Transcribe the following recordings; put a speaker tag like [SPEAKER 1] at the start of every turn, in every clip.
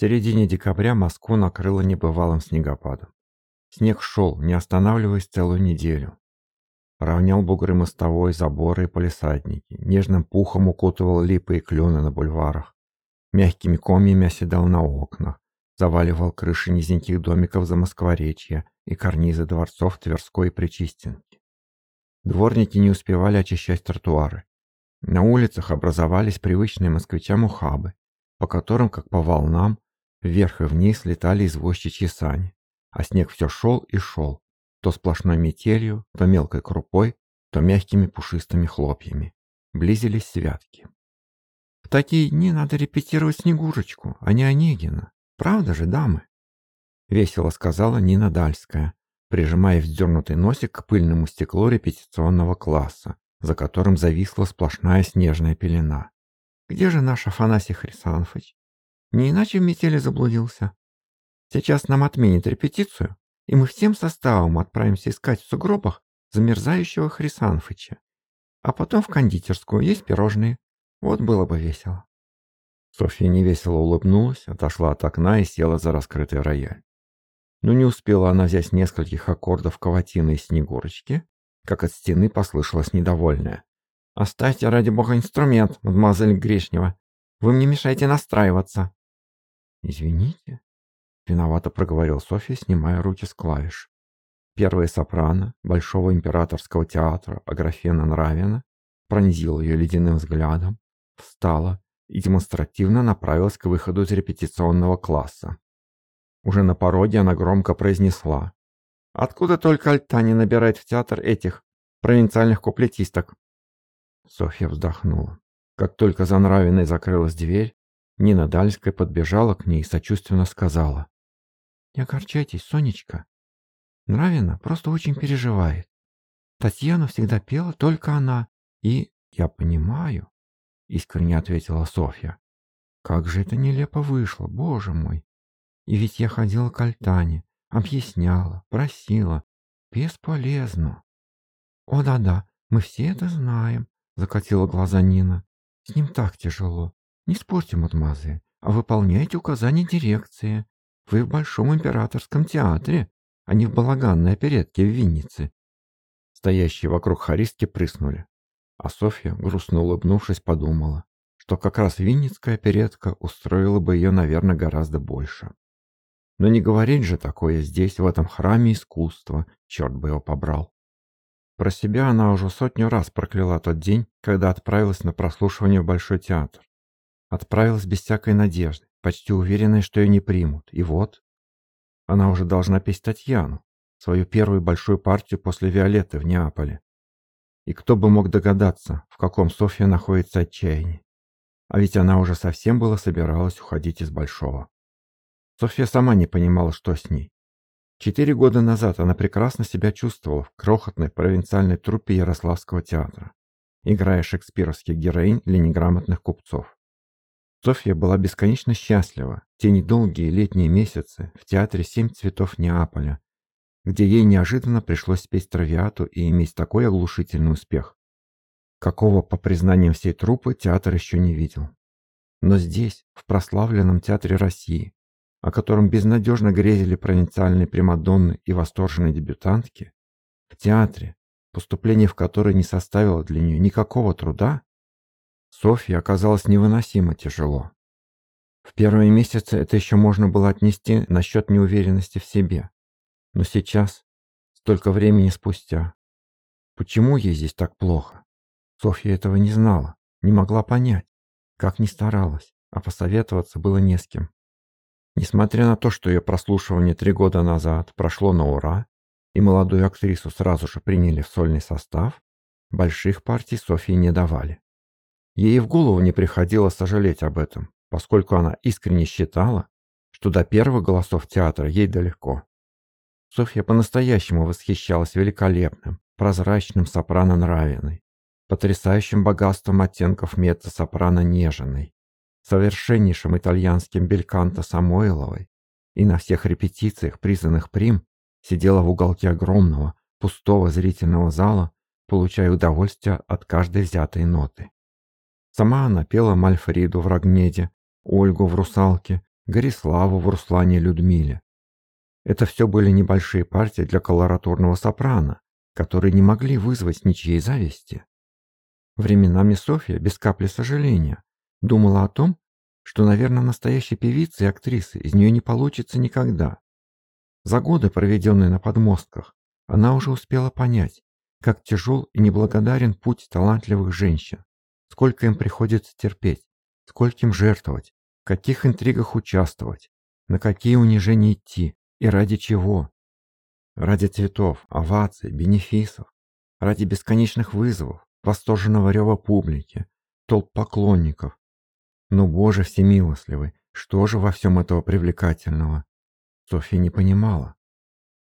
[SPEAKER 1] середине декабря Москву накрыло небывалым снегопадом. Снег шел, не останавливаясь целую неделю. Равнял бугры мостовой, заборы и полисадники, нежным пухом укутывал липы и клены на бульварах, мягкими комьями оседал на окнах, заваливал крыши низеньких домиков за Москворечья и карнизы дворцов Тверской и Причистенки. Дворники не успевали очищать тротуары. На улицах образовались привычные москвичам ухабы, по которым, как по волнам, вверх и вниз летали извозчичьи сани, а снег все шел и шел, то сплошной метелью, то мелкой крупой, то мягкими пушистыми хлопьями. Близились святки. В такие дни надо репетировать Снегурочку, а не Онегина. Правда же, дамы? Весело сказала Нина Дальская, прижимая вздернутый носик к пыльному стеклу репетиционного класса, за которым зависла сплошная снежная пелена. «Где же наш Афанасий Хрисанфович? Не иначе в метели заблудился. Сейчас нам отменят репетицию, и мы всем составом отправимся искать в сугробах замерзающего Хрисанфыча. А потом в кондитерскую есть пирожные. Вот было бы весело. Софья невесело улыбнулась, отошла от окна и села за раскрытый рояль. Но не успела она взять нескольких аккордов каватины и снегурочки, как от стены послышалось недовольное. «Оставьте, ради бога, инструмент, мадемуазель Грешнева. Вы мне мешаете настраиваться». «Извините», — виновато проговорил Софья, снимая руки с клавиш. Первая сопрано Большого императорского театра Аграфена Нравина пронзила ее ледяным взглядом, встала и демонстративно направилась к выходу из репетиционного класса. Уже на пороге она громко произнесла. «Откуда только Альтани набирает в театр этих провинциальных куплетисток?» Софья вздохнула. Как только за Нравиной закрылась дверь, Нина Дальская подбежала к ней и сочувственно сказала. «Не огорчайтесь, Сонечка. Нравина просто очень переживает. Татьяна всегда пела только она, и я понимаю, искренне ответила Софья. Как же это нелепо вышло, боже мой. И ведь я ходила к Альтане, объясняла, просила. Бесполезно. О да-да, мы все это знаем, закатила глаза Нина. С ним так тяжело. Не спорьте, мадемуазель, а выполняйте указания дирекции. Вы в Большом императорском театре, а не в балаганной оперетке в Виннице. Стоящие вокруг харистки прыснули. А Софья, грустно улыбнувшись, подумала, что как раз винницкая оперетка устроила бы ее, наверное, гораздо больше. Но не говорить же такое здесь, в этом храме искусства, черт бы его побрал. Про себя она уже сотню раз прокляла тот день, когда отправилась на прослушивание в Большой театр. Отправилась без всякой надежды, почти уверенная, что ее не примут. И вот, она уже должна петь Татьяну, свою первую большую партию после Виолетты в Неаполе. И кто бы мог догадаться, в каком Софья находится отчаянии. А ведь она уже совсем было собиралась уходить из Большого. Софья сама не понимала, что с ней. Четыре года назад она прекрасно себя чувствовала в крохотной провинциальной труппе Ярославского театра, играя шекспировских героинь для неграмотных купцов. Софья была бесконечно счастлива те недолгие летние месяцы в театре «Семь цветов Неаполя», где ей неожиданно пришлось спеть травиату и иметь такой оглушительный успех, какого, по признаниям всей труппы, театр еще не видел. Но здесь, в прославленном театре России, о котором безнадежно грезили провинциальные примадонны и восторженные дебютантки, в театре, поступление в который не составило для нее никакого труда, Софье оказалось невыносимо тяжело. В первые месяцы это еще можно было отнести насчет неуверенности в себе. Но сейчас, столько времени спустя, почему ей здесь так плохо? Софья этого не знала, не могла понять, как ни старалась, а посоветоваться было не с кем. Несмотря на то, что ее прослушивание три года назад прошло на ура, и молодую актрису сразу же приняли в сольный состав, больших партий Софье не давали. Ей в голову не приходило сожалеть об этом, поскольку она искренне считала, что до первых голосов театра ей далеко. Софья по-настоящему восхищалась великолепным, прозрачным сопрано Нравиной, потрясающим богатством оттенков меццо-сопрано Нежиной, совершеннейшим итальянским бельканто Самойловой и на всех репетициях, признанных прим, сидела в уголке огромного, пустого зрительного зала, получая удовольствие от каждой взятой ноты. Сама она пела Мальфриду в Рогнеде, Ольгу в «Русалке», Гориславу в Руслане Людмиле. Это все были небольшие партии для колоратурного сопрано, которые не могли вызвать ничьей зависти. Временами Софья, без капли сожаления, думала о том, что, наверное, настоящей певицы и актрисы из нее не получится никогда. За годы, проведенные на подмостках, она уже успела понять, как тяжел и неблагодарен путь талантливых женщин, сколько им приходится терпеть, скольким жертвовать, в каких интригах участвовать, на какие унижения идти и ради чего. Ради цветов, оваций, бенефисов, ради бесконечных вызовов, восторженного рева публики, толп поклонников. Но, Боже всемилостливый, что же во всем этого привлекательного? Софья не понимала.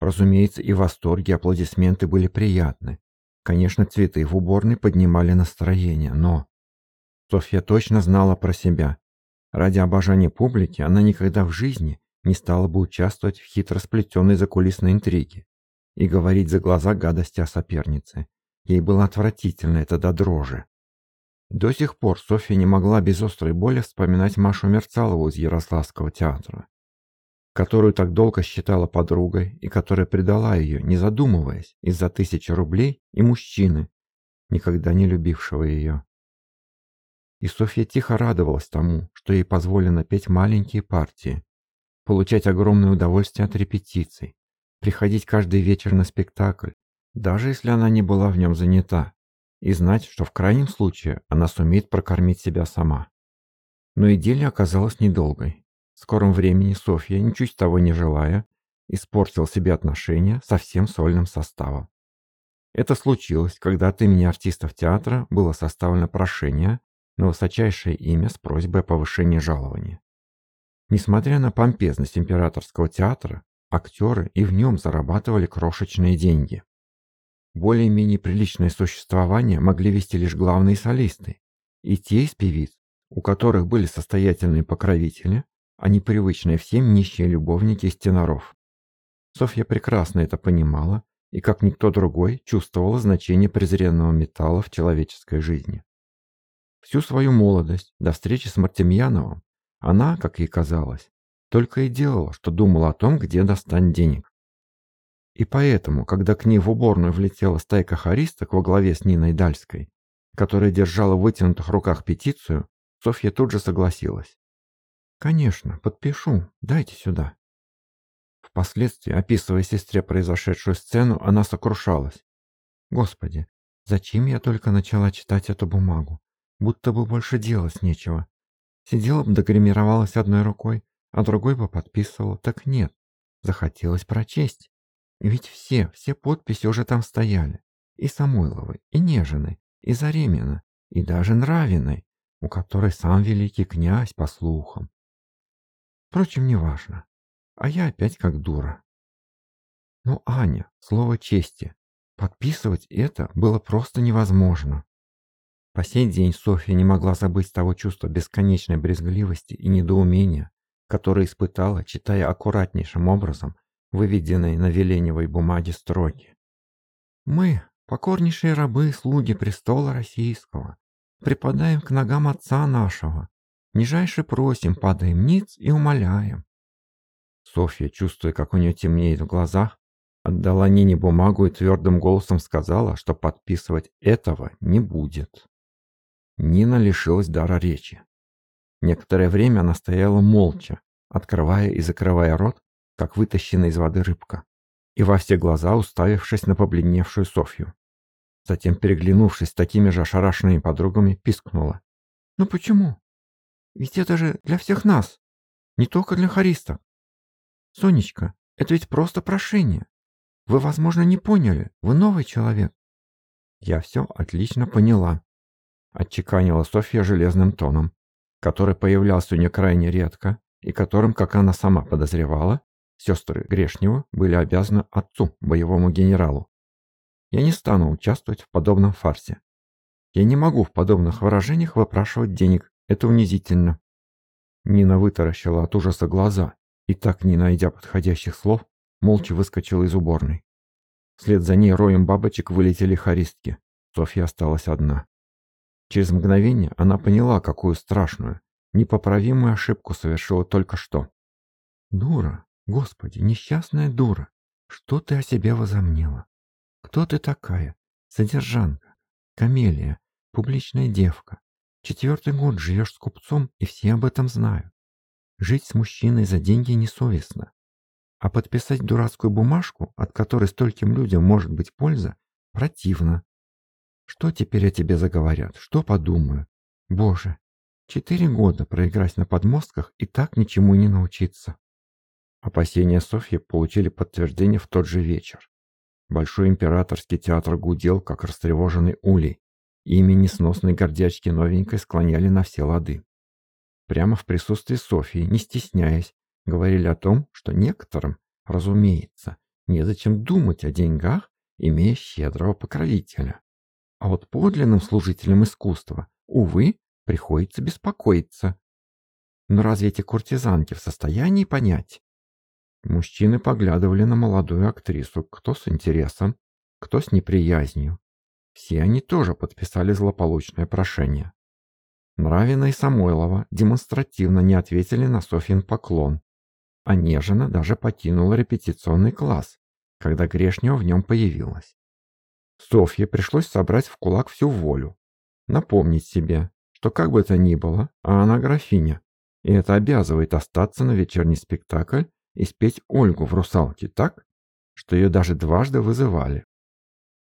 [SPEAKER 1] Разумеется, и восторги, и аплодисменты были приятны. Конечно, цветы в уборной поднимали настроение, но... Софья точно знала про себя. Ради обожания публики она никогда в жизни не стала бы участвовать в хитро сплетенной закулисной интриге и говорить за глаза гадости о сопернице. Ей было отвратительно это до дрожи. До сих пор Софья не могла без острой боли вспоминать Машу Мерцалову из Ярославского театра, которую так долго считала подругой и которая предала ее, не задумываясь, из-за тысячи рублей и мужчины, никогда не любившего ее. И Софья тихо радовалась тому, что ей позволено петь маленькие партии, получать огромное удовольствие от репетиций, приходить каждый вечер на спектакль, даже если она не была в нем занята, и знать, что в крайнем случае она сумеет прокормить себя сама. Но идиллия оказалась недолгой. В скором времени Софья, ничуть того не желая, испортил себе отношения со всем сольным составом. Это случилось, когда от имени артистов театра было составлено прошение на высочайшее имя с просьбой о повышении жалования. Несмотря на помпезность императорского театра, актеры и в нем зарабатывали крошечные деньги. Более-менее приличное существование могли вести лишь главные солисты и те из певиц, у которых были состоятельные покровители, а не привычные всем нищие любовники из теноров. Софья прекрасно это понимала и, как никто другой, чувствовала значение презренного металла в человеческой жизни. Всю свою молодость, до встречи с Мартемьяновым, она, как ей казалось, только и делала, что думала о том, где достать денег. И поэтому, когда к ней в уборную влетела стайка хористок во главе с Ниной Дальской, которая держала в вытянутых руках петицию, Софья тут же согласилась. «Конечно, подпишу. Дайте сюда». Впоследствии, описывая сестре произошедшую сцену, она сокрушалась. «Господи, зачем я только начала читать эту бумагу? Будто бы больше делать нечего. Сидела бы догримировалась одной рукой, а другой бы подписывала. Так нет, захотелось прочесть. Ведь все, все подписи уже там стояли. И Самойловой, и Нежиной, и Заремина, и даже Нравиной, у которой сам великий князь, по слухам. Впрочем, неважно. А я опять как дура. Ну, Аня, слово чести. Подписывать это было просто невозможно. По сей день Софья не могла забыть того чувства бесконечной брезгливости и недоумения, которое испытала, читая аккуратнейшим образом выведенные на веленевой бумаге строки. «Мы, покорнейшие рабы, слуги престола российского, припадаем к ногам Отца нашего, нижайше просим, падаем ниц и умоляем». Софья, чувствуя, как у нее темнеет в глазах, отдала Нине бумагу и твердым голосом сказала, что подписывать этого не будет. Нина лишилась дара речи. Некоторое время она стояла молча, открывая и закрывая рот, как вытащенная из воды рыбка, и во все глаза уставившись на побледневшую Софью. Затем, переглянувшись с такими же ошарашенными подругами, пискнула. «Ну почему? Ведь это же для всех нас, не только для хориста. Сонечка, это ведь просто прошение. Вы, возможно, не поняли, вы новый человек». «Я все отлично поняла», отчеканила Софья железным тоном, который появлялся у нее крайне редко и которым, как она сама подозревала, сестры Грешнева были обязаны отцу, боевому генералу. Я не стану участвовать в подобном фарсе. Я не могу в подобных выражениях выпрашивать денег, это унизительно. Нина вытаращила от ужаса глаза и, так не найдя подходящих слов, молча выскочила из уборной. Вслед за ней роем бабочек вылетели хористки. Софья осталась одна. Через мгновение она поняла, какую страшную, Непоправимую ошибку совершила только что.
[SPEAKER 2] Дура, господи, несчастная дура. Что ты о себе возомнила? Кто ты такая? Содержанка, камелия, публичная девка. Четвертый год живешь с купцом, и все об этом знают. Жить с мужчиной за деньги несовестно. А подписать дурацкую бумажку, от которой стольким людям может быть польза, противно. Что теперь о тебе заговорят? Что подумают? Боже, четыре года проиграть на подмостках и так ничему не научиться.
[SPEAKER 1] Опасения Софьи получили подтверждение в тот же вечер. Большой императорский театр гудел, как растревоженный улей. Имя несносной гордячки новенькой склоняли на все лады. Прямо в присутствии Софьи, не стесняясь, говорили о том, что некоторым, разумеется, незачем думать о деньгах, имея щедрого покровителя. А вот подлинным служителям искусства, увы, приходится беспокоиться. Но разве эти куртизанки в состоянии понять, Мужчины поглядывали на молодую актрису, кто с интересом, кто с неприязнью. Все они тоже подписали злополучное прошение. Нравина и Самойлова демонстративно не ответили на Софьин поклон, а Нежина даже покинула репетиционный класс, когда Грешнева в нем появилась. Софье пришлось собрать в кулак всю волю, напомнить себе, что как бы то ни было, а она графиня, и это обязывает остаться на вечерний спектакль и спеть Ольгу в «Русалке» так, что ее даже дважды вызывали.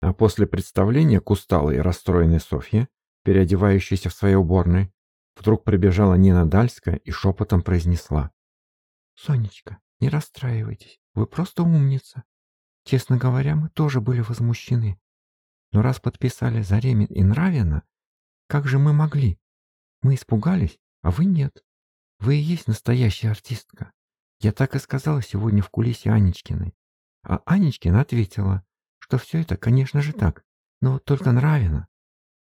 [SPEAKER 1] А после представления к усталой и расстроенной Софье, переодевающейся в своей уборной, вдруг прибежала Нина Дальская и шепотом произнесла.
[SPEAKER 2] «Сонечка, не расстраивайтесь, вы просто умница. Честно говоря, мы тоже были возмущены. Но раз подписали Заремин и Нравина, как же мы могли? Мы испугались, а вы нет. Вы и есть настоящая артистка. Я так и сказала сегодня в кулисе Анечкиной. А Анечкина ответила, что все это, конечно же, так, но только нравено.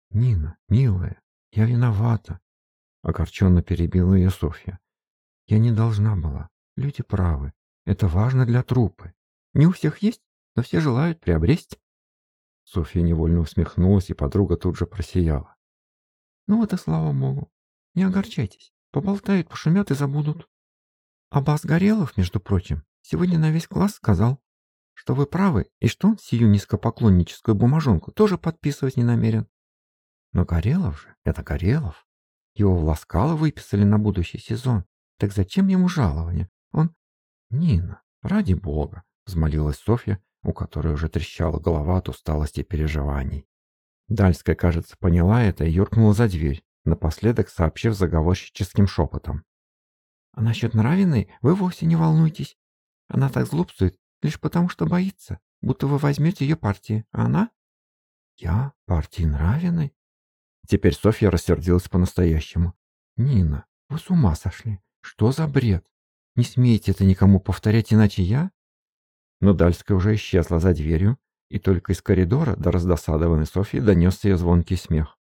[SPEAKER 2] Нина, милая, я виновата. Огорченно перебила ее Софья. Я не должна была. Люди правы. Это важно для трупы. Не у всех есть, но все желают приобрести.
[SPEAKER 1] Софья невольно усмехнулась, и подруга тут же просияла.
[SPEAKER 2] Ну вот и слава богу. Не огорчайтесь. Поболтают, пошумят и забудут. Аббас Горелов, между прочим, сегодня на весь класс сказал, что вы правы и что он сию низкопоклонническую бумажонку тоже подписывать не намерен. Но Горелов же, это Горелов. Его в Ласкало выписали на будущий сезон. Так зачем ему жалование? Он... Нина, ради бога, взмолилась Софья, у которой уже трещала голова от усталости и переживаний. Дальская, кажется, поняла это и юркнула за дверь, напоследок сообщив заговорщическим шепотом. А насчет Нравиной вы вовсе не волнуйтесь. Она так злобствует лишь потому, что боится, будто вы возьмете ее партии, а она... Я партии Нравиной? Теперь Софья рассердилась по-настоящему. Нина, вы с ума сошли. Что за бред? Не смейте это никому повторять, иначе я... Но Дальская уже исчезла за дверью, и только из коридора до раздосадованной Софьи донесся ее звонкий смех.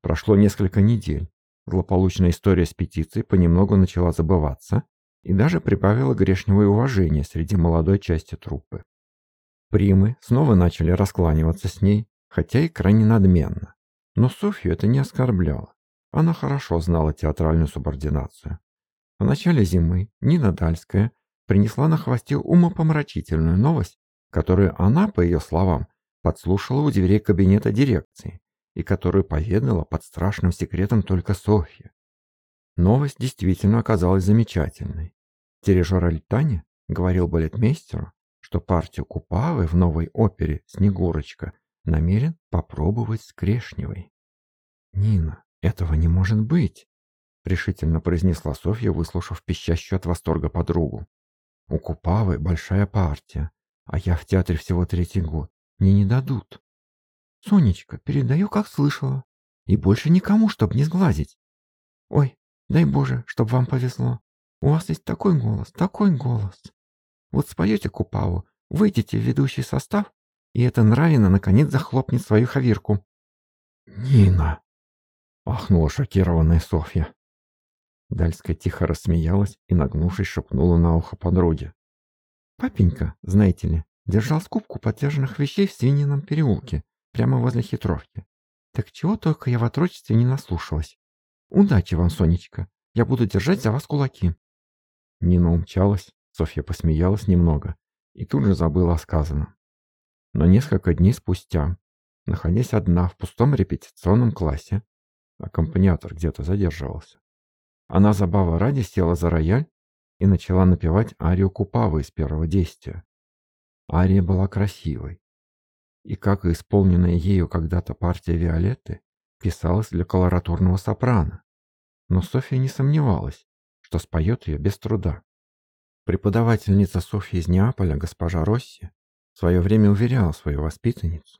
[SPEAKER 2] Прошло несколько недель, Злополучная история с петицией понемногу начала забываться и даже прибавила грешнего уважения среди молодой части труппы. Примы снова начали раскланиваться с ней, хотя и крайне надменно. Но Софью это не оскорбляло. Она хорошо знала театральную субординацию. В начале зимы Нина Дальская принесла на хвосте умопомрачительную новость, которую она, по ее словам, подслушала у дверей кабинета дирекции и которую поведала под страшным секретом только Софья. Новость действительно оказалась замечательной. Дирижер Альтани говорил балетмейстеру, что партию Купавы в новой опере «Снегурочка» намерен попробовать с Крешневой. «Нина, этого не может быть!» — решительно произнесла Софья, выслушав пищащую от восторга подругу. «У Купавы большая партия, а я в театре всего третий год. Мне не дадут». Сонечка, передаю, как слышала. И больше никому, чтоб не сглазить. Ой, дай Боже, чтоб вам повезло. У вас есть такой голос, такой голос. Вот споете Купаву, выйдете в ведущий состав, и эта нравина наконец захлопнет свою хавирку. «Нина!» — ахнула шокированная Софья. Дальская тихо рассмеялась и, нагнувшись, шепнула на ухо подруге. «Папенька, знаете ли, держал скупку подержанных вещей в Свинином переулке прямо возле хитровки. Так чего только я в отрочестве не наслушалась. Удачи вам, Сонечка. Я буду держать за вас кулаки».
[SPEAKER 1] Нина умчалась, Софья посмеялась немного и тут же забыла о сказанном. Но несколько дней спустя, находясь одна в пустом репетиционном классе, аккомпаниатор где-то задерживался, она забава ради села за рояль и начала напевать арию Купавы из первого действия. Ария была красивой, и, как и исполненная ею когда-то партия Виолетты, писалась для колоратурного сопрано. Но Софья не сомневалась, что споет ее без труда. Преподавательница Софьи из Неаполя, госпожа Росси, в свое время уверяла свою воспитанницу,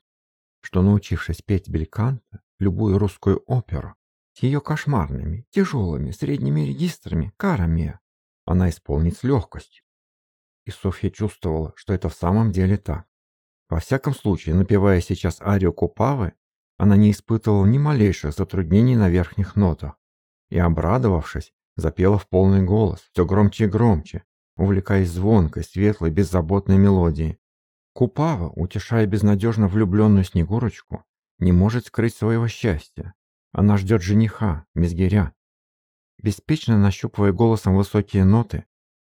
[SPEAKER 1] что, научившись петь бельканто, любую русскую оперу, с ее кошмарными, тяжелыми, средними регистрами, карами, она исполнит с легкостью. И Софья чувствовала, что это в самом деле так. Во всяком случае, напевая сейчас арию Купавы, она не испытывала ни малейших затруднений на верхних нотах и, обрадовавшись, запела в полный голос, все громче и громче, увлекаясь звонкой, светлой, беззаботной мелодией. Купава, утешая безнадежно влюбленную Снегурочку, не может скрыть своего счастья. Она ждет жениха, Мезгиря. Беспечно нащупывая голосом высокие ноты,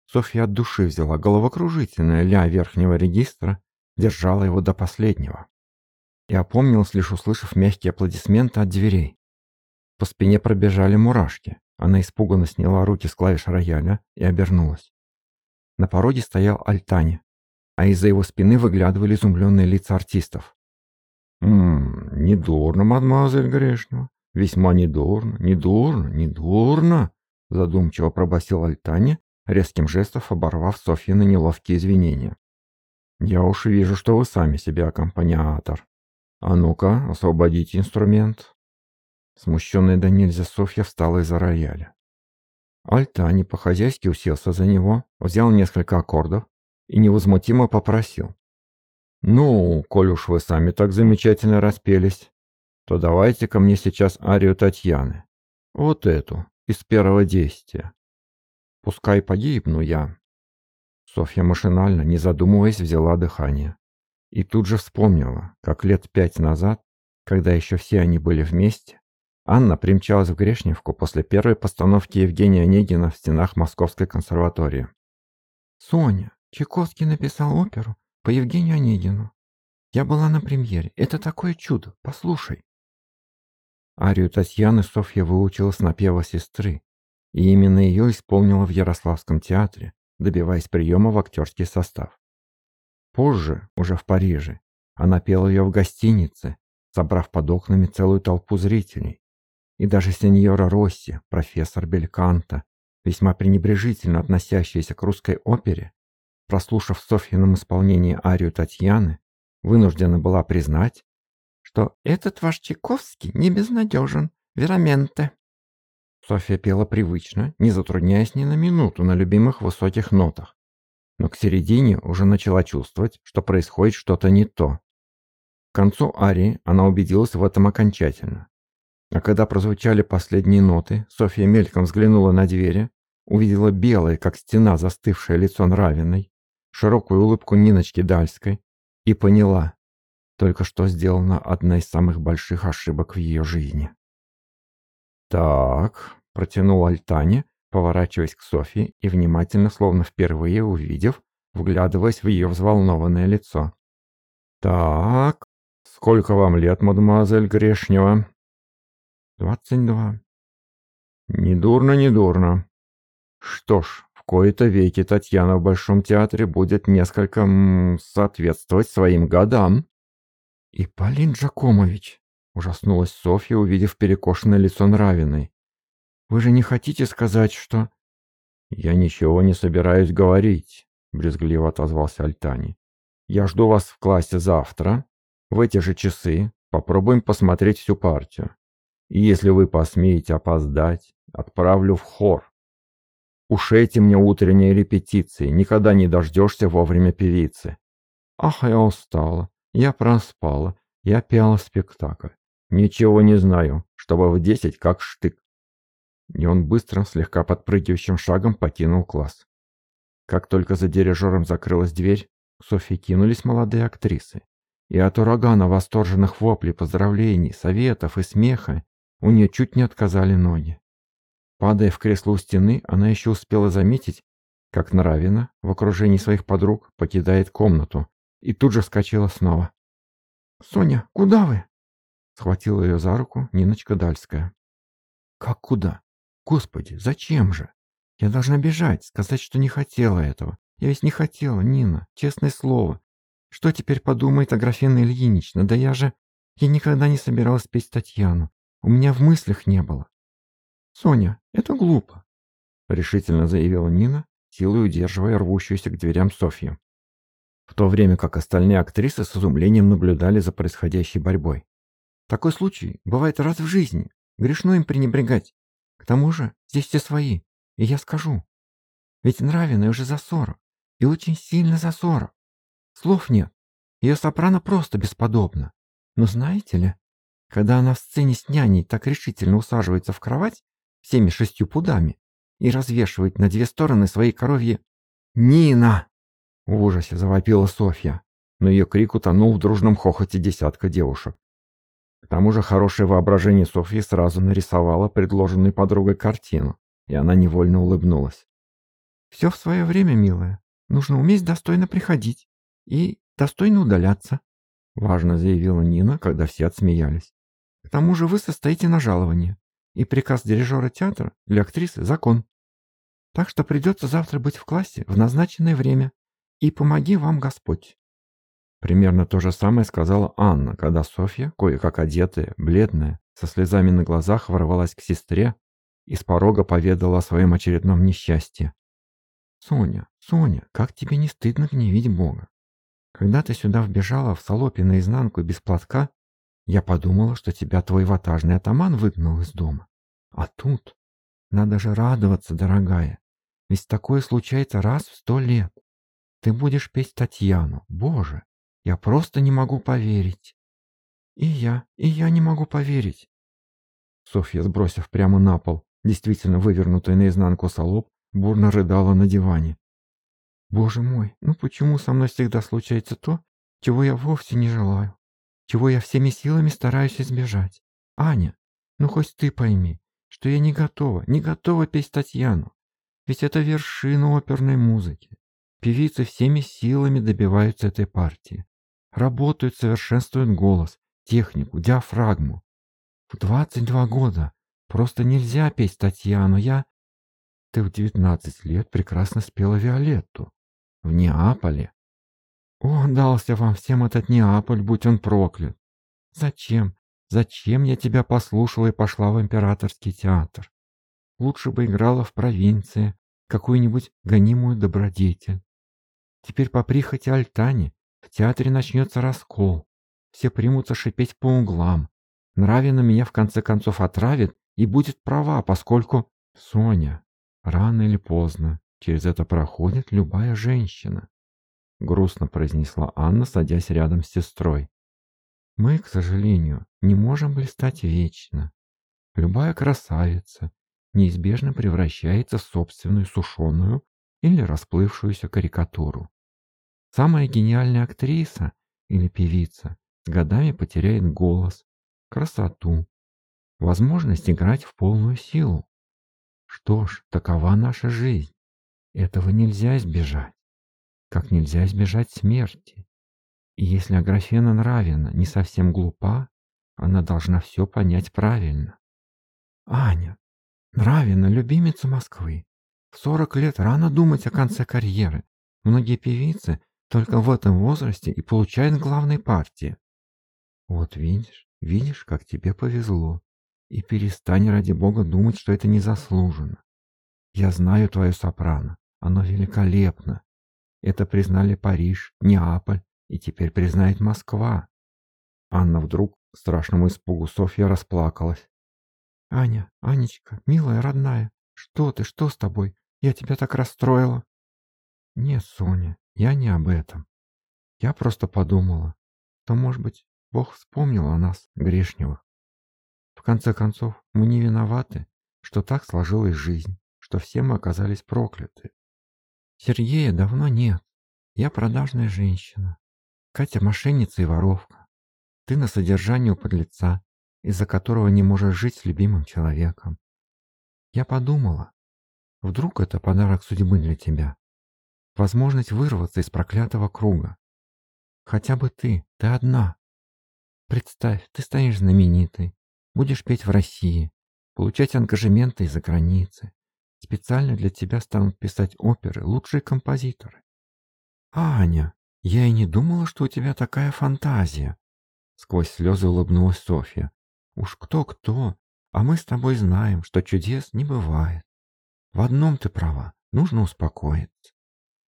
[SPEAKER 1] Софья от души взяла головокружительное ля верхнего регистра, держала его до последнего. И опомнилась, лишь услышав мягкие аплодисменты от дверей. По спине пробежали мурашки. Она испуганно сняла руки с клавиш рояля и обернулась. На пороге стоял Альтани, а из-за его спины выглядывали изумленные лица артистов. «Ммм, недурно, мадемуазель Грешнева, весьма недурно, недурно, недурно», задумчиво пробасил Альтани, резким жестом оборвав Софьины неловкие извинения. «Я уж вижу, что вы сами себе аккомпаниатор. А ну-ка, освободите инструмент». Смущенная до нельзя Софья встала из-за рояля. Альтани по-хозяйски уселся за него, взял несколько аккордов и невозмутимо попросил. «Ну, коль уж вы сами так замечательно распелись, то давайте ко мне сейчас арию Татьяны. Вот эту, из первого действия. Пускай погибну я». Софья машинально, не задумываясь, взяла дыхание. И тут же вспомнила, как лет пять назад, когда еще все они были вместе, Анна примчалась в Грешневку после первой постановки Евгения Онегина в стенах Московской консерватории.
[SPEAKER 2] «Соня, Чайковский написал оперу по Евгению Онегину. Я была на премьере. Это такое чудо. Послушай».
[SPEAKER 1] Арию Татьяны Софья выучила с напева сестры, и именно ее исполнила в Ярославском театре, добиваясь приема в актерский состав. Позже, уже в Париже, она пела ее в гостинице, собрав под окнами целую толпу зрителей. И даже сеньора Росси, профессор Бельканта, весьма пренебрежительно относящаяся к русской опере, прослушав в Софьином исполнении арию Татьяны, вынуждена была признать, что «этот ваш Чайковский не безнадежен, вераменте». Софья пела привычно, не затрудняясь ни на минуту на любимых высоких нотах, но к середине уже начала чувствовать, что происходит что-то не то. К концу арии она убедилась в этом окончательно. А когда прозвучали последние ноты, Софья мельком взглянула на двери, увидела белое, как стена, застывшее лицо Нравиной, широкую улыбку Ниночки Дальской и поняла, только что сделана одна из самых больших ошибок в ее жизни. «Так», — протянул Альтане, поворачиваясь к Софье и внимательно, словно впервые увидев, вглядываясь в ее взволнованное лицо. «Так, сколько вам лет, мадемуазель Грешнева?»
[SPEAKER 2] «Двадцать два».
[SPEAKER 1] «Недурно, недурно. Что ж, в кои-то веки Татьяна в Большом театре будет несколько м, соответствовать своим годам».
[SPEAKER 2] «И Полин Джакомович», — ужаснулась Софья, увидев перекошенное лицо Нравиной. «Вы же не хотите сказать, что...»
[SPEAKER 1] «Я ничего не собираюсь говорить», — брезгливо отозвался Альтани. «Я жду вас в классе завтра, в эти же часы. Попробуем посмотреть всю партию. И если вы посмеете опоздать, отправлю в хор. Уж эти мне утренние репетиции, никогда не дождешься вовремя певицы. Ах, я устала, я проспала, я пела спектакль. Ничего не знаю, чтобы в десять как штык. И он быстрым, слегка подпрыгивающим шагом покинул класс. Как только за дирижером закрылась дверь, к Софье кинулись молодые актрисы. И от урагана восторженных воплей, поздравлений, советов и смеха у нее чуть не отказали ноги. Падая в кресло у стены, она еще успела заметить, как Нравина в окружении своих подруг покидает комнату, и тут же вскочила снова.
[SPEAKER 2] «Соня, куда вы?»
[SPEAKER 1] Схватила ее за руку Ниночка Дальская.
[SPEAKER 2] «Как куда? Господи, зачем же? Я должна бежать, сказать, что не хотела этого. Я ведь не хотела, Нина, честное слово. Что теперь подумает Аграфена Ильинична? Да я же... Я никогда не собиралась петь Татьяну. У меня в мыслях не было. Соня, это глупо, решительно заявила Нина, силой удерживая рвущуюся к дверям Софью. В то время как остальные актрисы с изумлением наблюдали за происходящей борьбой. Такой случай бывает раз в жизни. Грешно им пренебрегать. К тому же здесь все свои. И я скажу. Ведь Нравиной уже за сорок. И очень сильно за сорок. Слов нет. Ее сопрано просто бесподобно. Но знаете ли, когда она в сцене с няней так решительно усаживается в кровать всеми шестью пудами и развешивает на две стороны свои коровьи «Нина!» В ужасе завопила Софья, но ее крик утонул в дружном хохоте десятка девушек. К тому же хорошее воображение Софьи сразу нарисовало предложенную подругой картину, и она невольно улыбнулась. «Все в свое время, милая. Нужно уметь достойно приходить и достойно удаляться», важно заявила Нина, когда все отсмеялись. «К тому же вы состоите на жаловании, и приказ дирижера театра для актрисы – закон. Так что придется завтра быть в классе в назначенное время, и помоги вам Господь».
[SPEAKER 1] Примерно то же самое сказала Анна, когда Софья, кое-как одетая, бледная, со слезами на глазах ворвалась к сестре и с порога поведала о своем очередном несчастье.
[SPEAKER 2] «Соня, Соня, как тебе не стыдно гневить Бога? Когда ты сюда вбежала в салопе наизнанку без платка, я подумала, что тебя твой ватажный атаман выгнал из дома. А тут надо же радоваться, дорогая, ведь такое случается раз в сто лет. Ты будешь петь Татьяну, Боже, я просто не могу поверить. И я, и я не могу поверить.
[SPEAKER 1] Софья, сбросив прямо на пол, действительно вывернутый наизнанку солоб, бурно рыдала на диване.
[SPEAKER 2] Боже мой, ну почему со мной всегда случается то, чего я вовсе не желаю, чего я всеми силами стараюсь избежать? Аня, ну хоть ты пойми, что я не готова, не готова петь Татьяну, ведь это вершина оперной музыки. Певицы всеми силами добиваются этой партии. Работают, совершенствуют голос, технику, диафрагму. В 22 года просто нельзя петь Татьяну. Я... Ты в 19 лет прекрасно спела Виолетту. В Неаполе. О, дался вам всем этот Неаполь, будь он проклят. Зачем? Зачем я тебя послушала и пошла в императорский театр? Лучше бы играла в провинции, какую-нибудь гонимую добродетель. Теперь по прихоти Альтани в театре начнется раскол. Все примутся шипеть по углам. Нравина меня в конце концов отравит и будет права, поскольку... Соня, рано или поздно через это проходит любая женщина. Грустно произнесла Анна, садясь рядом с сестрой. Мы, к сожалению, не можем блистать вечно. Любая красавица неизбежно превращается в собственную сушеную или расплывшуюся карикатуру. Самая гениальная актриса или певица с годами потеряет голос, красоту, возможность играть в полную силу. Что ж, такова наша жизнь. Этого нельзя избежать. Как нельзя избежать смерти. И если Аграфена Нравина не совсем глупа, она должна все понять правильно. Аня, Нравина — любимица Москвы. В 40 лет рано думать о конце карьеры. Многие певицы только в этом возрасте и получает главной партии. Вот видишь, видишь, как тебе повезло. И перестань ради бога думать, что это незаслуженно. Я знаю твое сопрано, оно великолепно. Это признали Париж, Неаполь и теперь признает Москва. Анна вдруг, к страшному испугу, Софья расплакалась. «Аня, Анечка, милая, родная, что ты, что с тобой? Я тебя так расстроила». «Нет, Соня, я не об этом. Я просто подумала, что, может быть, Бог вспомнил о нас, грешневых. В конце концов, мы не виноваты, что так сложилась жизнь, что все мы оказались прокляты. Сергея давно нет. Я продажная женщина. Катя мошенница и воровка. Ты на содержании у подлеца, из-за которого не можешь жить с любимым человеком. Я подумала, вдруг это подарок судьбы для тебя. Возможность вырваться из проклятого круга. Хотя бы ты, ты одна. Представь, ты станешь знаменитой, будешь петь в России, получать ангажементы из-за границы. Специально для тебя станут писать оперы лучшие композиторы. Аня, я и не думала, что у тебя такая фантазия. Сквозь слезы улыбнулась Софья. Уж кто-кто, а мы с тобой знаем, что чудес не бывает. В одном ты права, нужно успокоиться.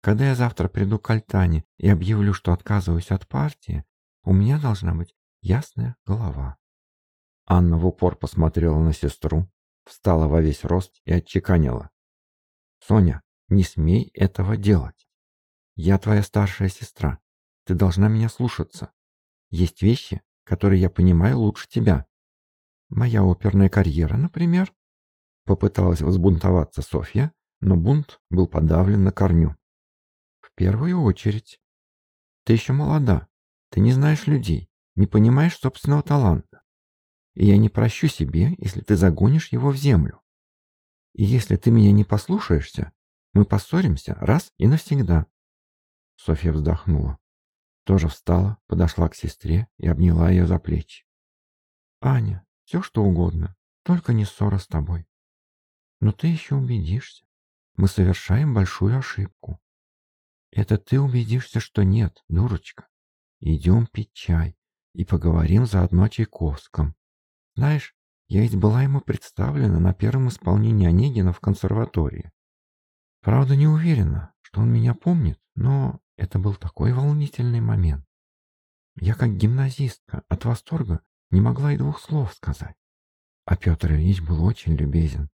[SPEAKER 2] Когда я завтра приду к Альтане и объявлю, что отказываюсь от партии, у меня должна быть ясная голова. Анна в упор посмотрела на сестру, встала во весь рост и отчеканила. «Соня, не смей этого делать. Я твоя старшая сестра. Ты должна меня слушаться. Есть вещи, которые я понимаю лучше тебя. Моя оперная карьера, например». Попыталась взбунтоваться Софья, но бунт был подавлен на корню. «В первую очередь. Ты еще молода. Ты не знаешь людей, не понимаешь собственного таланта и я не прощу себе, если ты загонишь его в землю. И если ты меня не послушаешься, мы поссоримся раз и навсегда. Софья вздохнула. Тоже встала, подошла к сестре и обняла ее за плечи. Аня, все что угодно, только не ссора с тобой. Но ты еще убедишься. Мы совершаем большую ошибку. Это ты убедишься, что нет, дурочка. Идем пить чай и поговорим заодно о Чайковском. Знаешь, я ведь была ему представлена на первом исполнении Онегина в консерватории. Правда, не уверена, что он меня помнит, но это был такой волнительный момент. Я как гимназистка от восторга не могла и двух слов сказать. А Петр Ильич был очень любезен.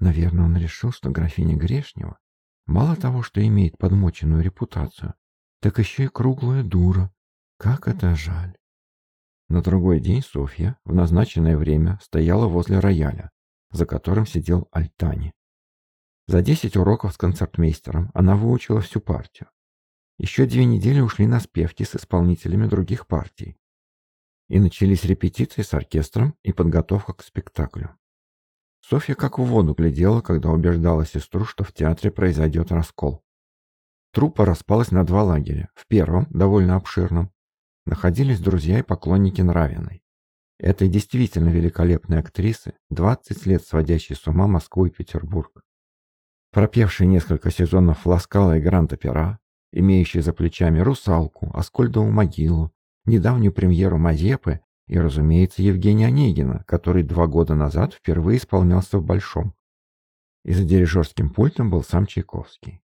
[SPEAKER 2] Наверное, он решил, что графиня Грешнева мало того, что имеет подмоченную репутацию, так еще и круглая дура. Как это жаль. На другой день Софья в назначенное время стояла возле рояля, за которым сидел Альтани. За 10 уроков с концертмейстером она выучила всю партию. Еще две недели ушли на спевки с исполнителями других партий. И начались репетиции с оркестром и подготовка к спектаклю. Софья как в воду глядела, когда убеждала сестру, что в театре произойдет раскол. Труппа распалась на два лагеря. В первом, довольно обширном, находились друзья и поклонники Нравиной. Этой действительно великолепной актрисы, 20 лет сводящей с ума Москву и Петербург. Пропевшей несколько сезонов Ласкала и Гранд-Опера, имеющей за плечами «Русалку», «Аскольдову могилу», недавнюю премьеру «Мазепы» и, разумеется, Евгения Онегина, который два года назад впервые исполнялся в Большом. И за дирижерским пультом был сам Чайковский.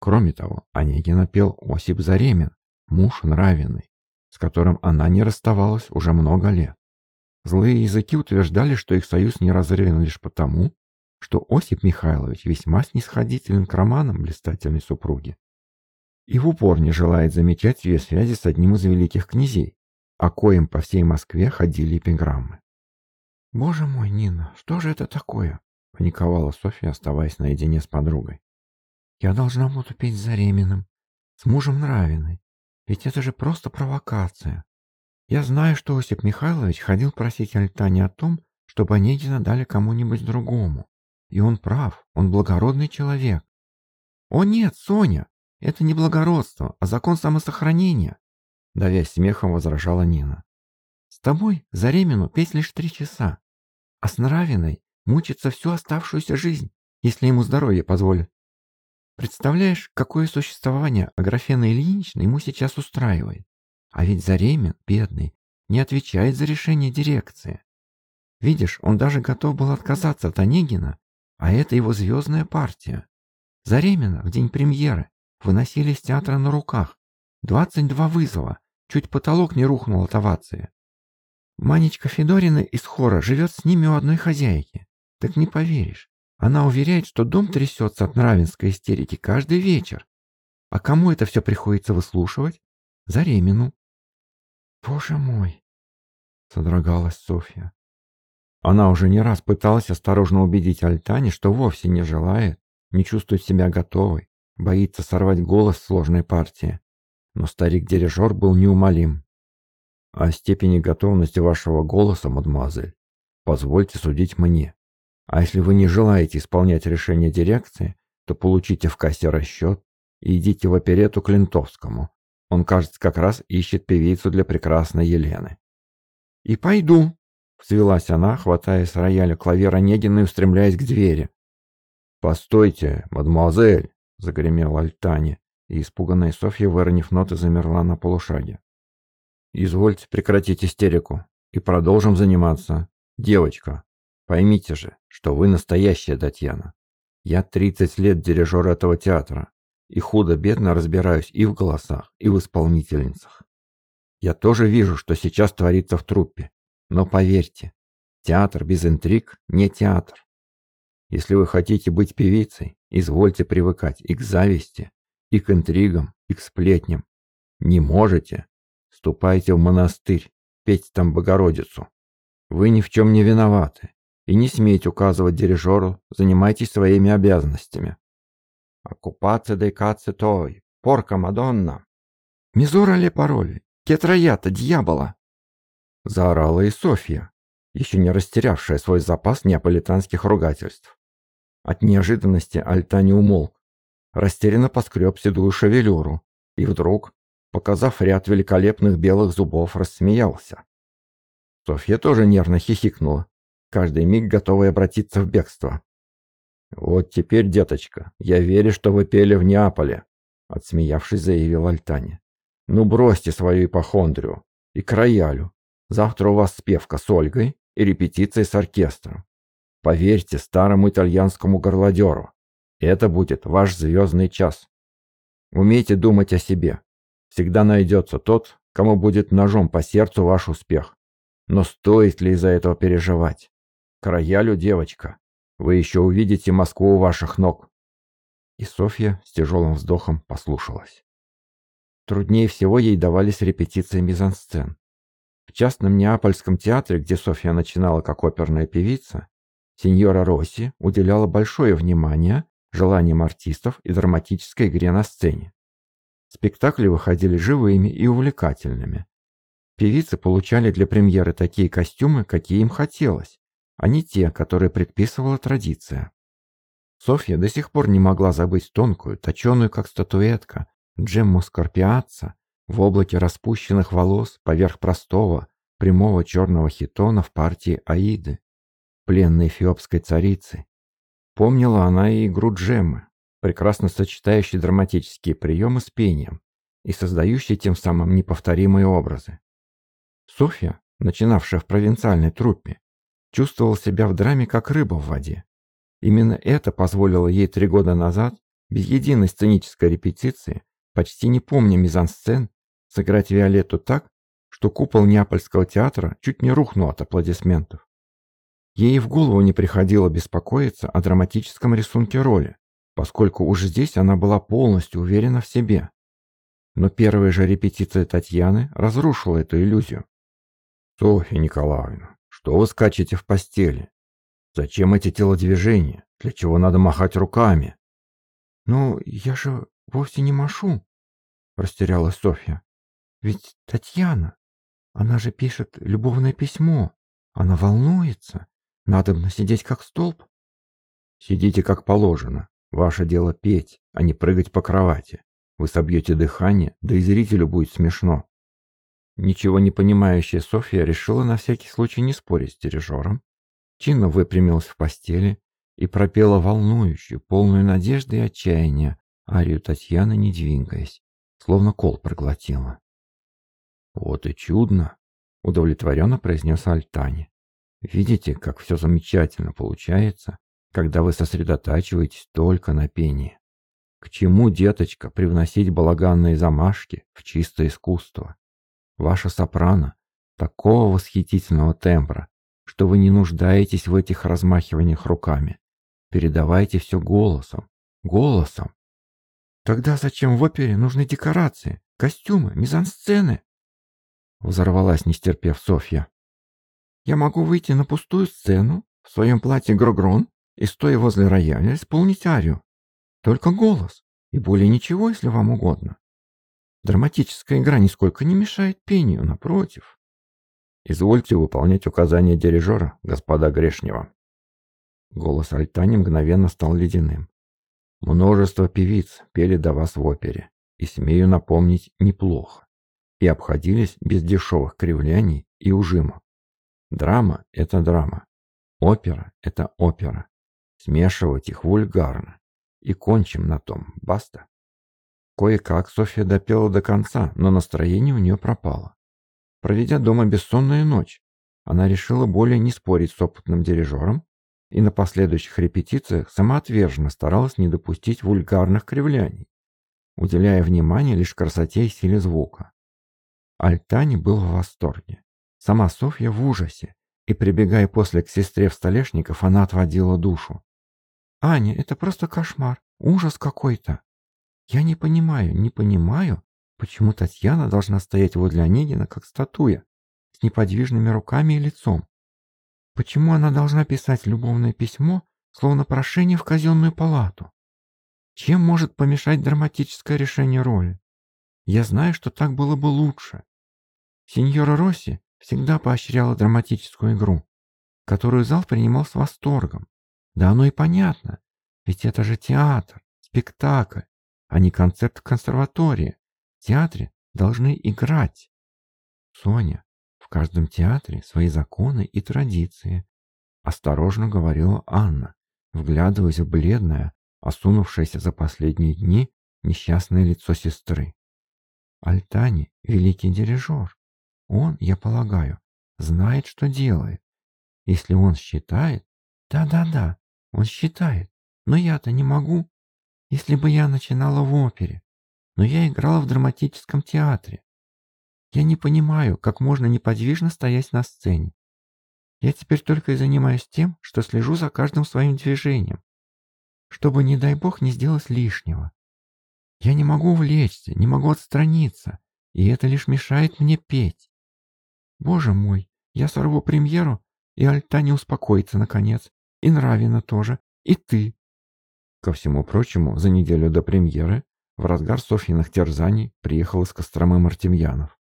[SPEAKER 2] Кроме того, Онегина пел Осип Заремин, муж Нравиной, с которым она не расставалась уже много лет. Злые языки утверждали, что их союз не разрывен лишь потому, что Осип Михайлович весьма снисходителен к романам блистательной супруги и в упор не желает замечать ее связи с одним из великих князей, о коем по всей Москве ходили эпиграммы. «Боже мой, Нина, что же это такое?» — паниковала Софья, оставаясь наедине с подругой. «Я должна буду петь с Зареминым, с мужем Нравиной, ведь это же просто провокация. Я знаю, что Осип Михайлович ходил просить Альтани о том, чтобы Онегина дали кому-нибудь другому. И он прав, он благородный человек. О нет, Соня, это не благородство, а закон самосохранения. Давясь смехом, возражала Нина. С тобой за Ремину петь лишь три часа, а с Нравиной мучиться всю оставшуюся жизнь, если ему здоровье позволит. Представляешь, какое существование Аграфена Ильинична ему сейчас устраивает? А ведь Заремин, бедный, не отвечает за решение дирекции. Видишь, он даже готов был отказаться от Онегина, а это его звездная партия. Заремина в день премьеры выносили из театра на руках. 22 вызова, чуть потолок не рухнул от овации. Манечка Федорина из хора живет с ними у одной хозяйки. Так не поверишь, она уверяет, что дом трясется от нравинской истерики каждый вечер. А кому это все приходится выслушивать? Заремину. Боже мой, содрогалась Софья. Она уже не раз пыталась осторожно убедить Альтане, что вовсе не желает, не чувствует себя готовой, боится сорвать голос в сложной партии. Но старик-дирижер был неумолим. О степени готовности вашего голоса, мадемуазель, позвольте судить мне.
[SPEAKER 1] А если вы не желаете исполнять решение дирекции, то получите в кассе расчет и идите в оперету к Лентовскому. Он, кажется, как раз ищет певицу для прекрасной Елены.
[SPEAKER 2] «И пойду», —
[SPEAKER 1] взвелась она, хватая с рояля клавир Онегина и устремляясь к двери. «Постойте, мадемуазель!» — загремел Альтани, и испуганная Софья, выронив ноты, замерла на полушаге. «Извольте прекратить истерику и продолжим заниматься. Девочка, поймите же, что вы настоящая Татьяна. Я 30 лет дирижер этого театра и худо-бедно разбираюсь и в голосах, и в исполнительницах. Я тоже вижу, что сейчас творится в труппе, но поверьте, театр без интриг не театр. Если вы хотите быть певицей, извольте привыкать и к зависти, и к интригам, и к сплетням. Не можете? Ступайте в монастырь, петь там Богородицу. Вы ни в чем не виноваты. И не смейте указывать дирижеру, занимайтесь своими обязанностями. Оккупация дей той, порка Мадонна.
[SPEAKER 2] Мизора ле пароли, кетроята, дьявола.
[SPEAKER 1] Заорала и Софья, еще не растерявшая свой запас неаполитанских ругательств. От неожиданности Альта не умолк, растерянно поскреб седую шевелюру и вдруг, показав ряд великолепных белых зубов, рассмеялся. Софья тоже нервно хихикнула, каждый миг готовый обратиться в бегство. «Вот теперь, деточка, я верю, что вы пели в Неаполе», — отсмеявшись, заявил Альтане. «Ну бросьте свою ипохондрию и к роялю. Завтра у вас спевка с Ольгой и репетиция с оркестром. Поверьте старому итальянскому горлодеру, это будет ваш звездный час. Умейте думать о себе. Всегда найдется тот, кому будет ножом по сердцу ваш успех. Но стоит ли из-за этого переживать? К роялю, девочка. Вы еще увидите Москву у ваших ног. И Софья с тяжелым вздохом послушалась. Труднее всего ей давались репетиции мизансцен. В частном Неапольском театре, где Софья начинала как оперная певица, сеньора Росси уделяла большое внимание желаниям артистов и драматической игре на сцене. Спектакли выходили живыми и увлекательными. Певицы получали для премьеры такие костюмы, какие им хотелось, а не те, которые предписывала традиция. Софья до сих пор не могла забыть тонкую, точеную, как статуэтка, Джемму Скорпиаца в облаке распущенных волос поверх простого, прямого черного хитона в партии Аиды, пленной эфиопской царицы. Помнила она и игру Джеммы, прекрасно сочетающей драматические приемы с пением и создающей тем самым неповторимые образы. Софья, начинавшая в провинциальной труппе, чувствовал себя в драме как рыба в воде. Именно это позволило ей три года назад, без единой сценической репетиции, почти не помня мизансцен, сыграть Виолетту так, что купол Неапольского театра чуть не рухнул от аплодисментов. Ей в голову не приходило беспокоиться о драматическом рисунке роли, поскольку уже здесь она была полностью уверена в себе. Но первая же репетиция Татьяны разрушила эту иллюзию. «Софья Николаевна, что вы скачете в постели? Зачем эти телодвижения? Для чего надо махать руками?
[SPEAKER 2] Ну, я же вовсе не машу, растерялась Софья. Ведь Татьяна, она же пишет любовное письмо. Она волнуется. Надо бы сидеть как столб.
[SPEAKER 1] Сидите как положено. Ваше дело петь, а не прыгать по кровати. Вы собьете дыхание, да и зрителю будет смешно. Ничего не понимающая Софья решила на всякий случай не спорить с дирижером. Чинно выпрямилась в постели и пропела волнующую, полную надежды и отчаяния, арию Татьяны, не двигаясь, словно кол проглотила. «Вот и чудно!» — удовлетворенно произнес Альтани. «Видите, как все замечательно получается, когда вы сосредотачиваетесь только на пении. К чему, деточка, привносить балаганные замашки в чистое искусство? Ваша сопрано такого восхитительного тембра, что вы не нуждаетесь в этих размахиваниях руками. Передавайте все голосом. Голосом.
[SPEAKER 2] Тогда зачем в опере нужны декорации, костюмы, мизансцены? Взорвалась, не стерпев Софья. Я могу выйти на пустую сцену в своем платье Грогрон и, стоя возле рояля, исполнить арию. Только голос и более ничего, если вам угодно. Драматическая игра нисколько не мешает пению, напротив.
[SPEAKER 1] Извольте выполнять указания дирижера, господа Грешнева. Голос Альтани мгновенно стал ледяным. Множество певиц пели до вас в опере, и, смею напомнить, неплохо, и обходились без дешевых кривляний и ужимов. Драма — это драма, опера — это опера. Смешивать их вульгарно. И кончим на том, баста. Кое-как Софья допела до конца, но настроение у нее пропало. Проведя дома бессонную ночь, она решила более не спорить с опытным дирижером и на последующих репетициях самоотверженно старалась не допустить вульгарных кривляний, уделяя внимание лишь красоте и силе звука. Альтани был в восторге. Сама Софья в ужасе, и, прибегая после к сестре в столешников, она отводила душу. «Аня, это просто кошмар, ужас какой-то. Я не понимаю, не понимаю, почему Татьяна должна стоять возле Онегина, как статуя, с неподвижными руками и лицом. Почему она должна писать любовное письмо, словно прошение в казенную палату? Чем может помешать драматическое решение роли? Я знаю, что так было бы лучше. Сеньора Росси всегда поощряла драматическую игру, которую зал принимал с восторгом. Да оно и понятно, ведь это же театр, спектакль, а не концерт в консерватории. В театре должны играть. Соня, в каждом театре свои законы и традиции. Осторожно говорила Анна, вглядываясь в бледное, осунувшееся за последние дни несчастное лицо сестры. Альтани — великий дирижер. Он, я полагаю, знает, что делает. Если он считает... Да-да-да, он считает. Но я-то не могу. Если бы я начинала в опере. Но я играла в драматическом театре. Я не понимаю, как можно неподвижно стоять на сцене. Я теперь только и занимаюсь тем, что слежу за каждым своим движением, чтобы, не дай бог, не сделать лишнего. Я не могу увлечься, не могу отстраниться, и это лишь мешает мне петь. Боже мой, я сорву премьеру, и Альта не успокоится, наконец, и Нравина тоже, и ты. Ко всему прочему, за неделю до премьеры, в разгар Софьиных терзаний, приехал из Костромы Мартемьянов.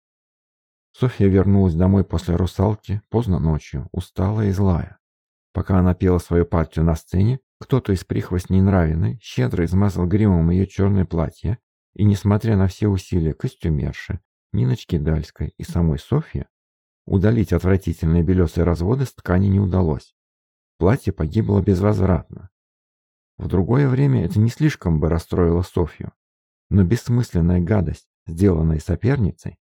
[SPEAKER 1] Софья вернулась домой после «Русалки» поздно ночью, усталая и злая. Пока она пела свою партию на сцене, кто-то из прихвостней Нравиной щедро измазал гримом ее черное платье, и, несмотря на все усилия костюмерши, Ниночки Дальской и самой Софьи, удалить отвратительные белесые разводы с ткани не удалось. Платье погибло безвозвратно. В другое время это не слишком бы расстроило Софью, но бессмысленная гадость, сделанная соперницей,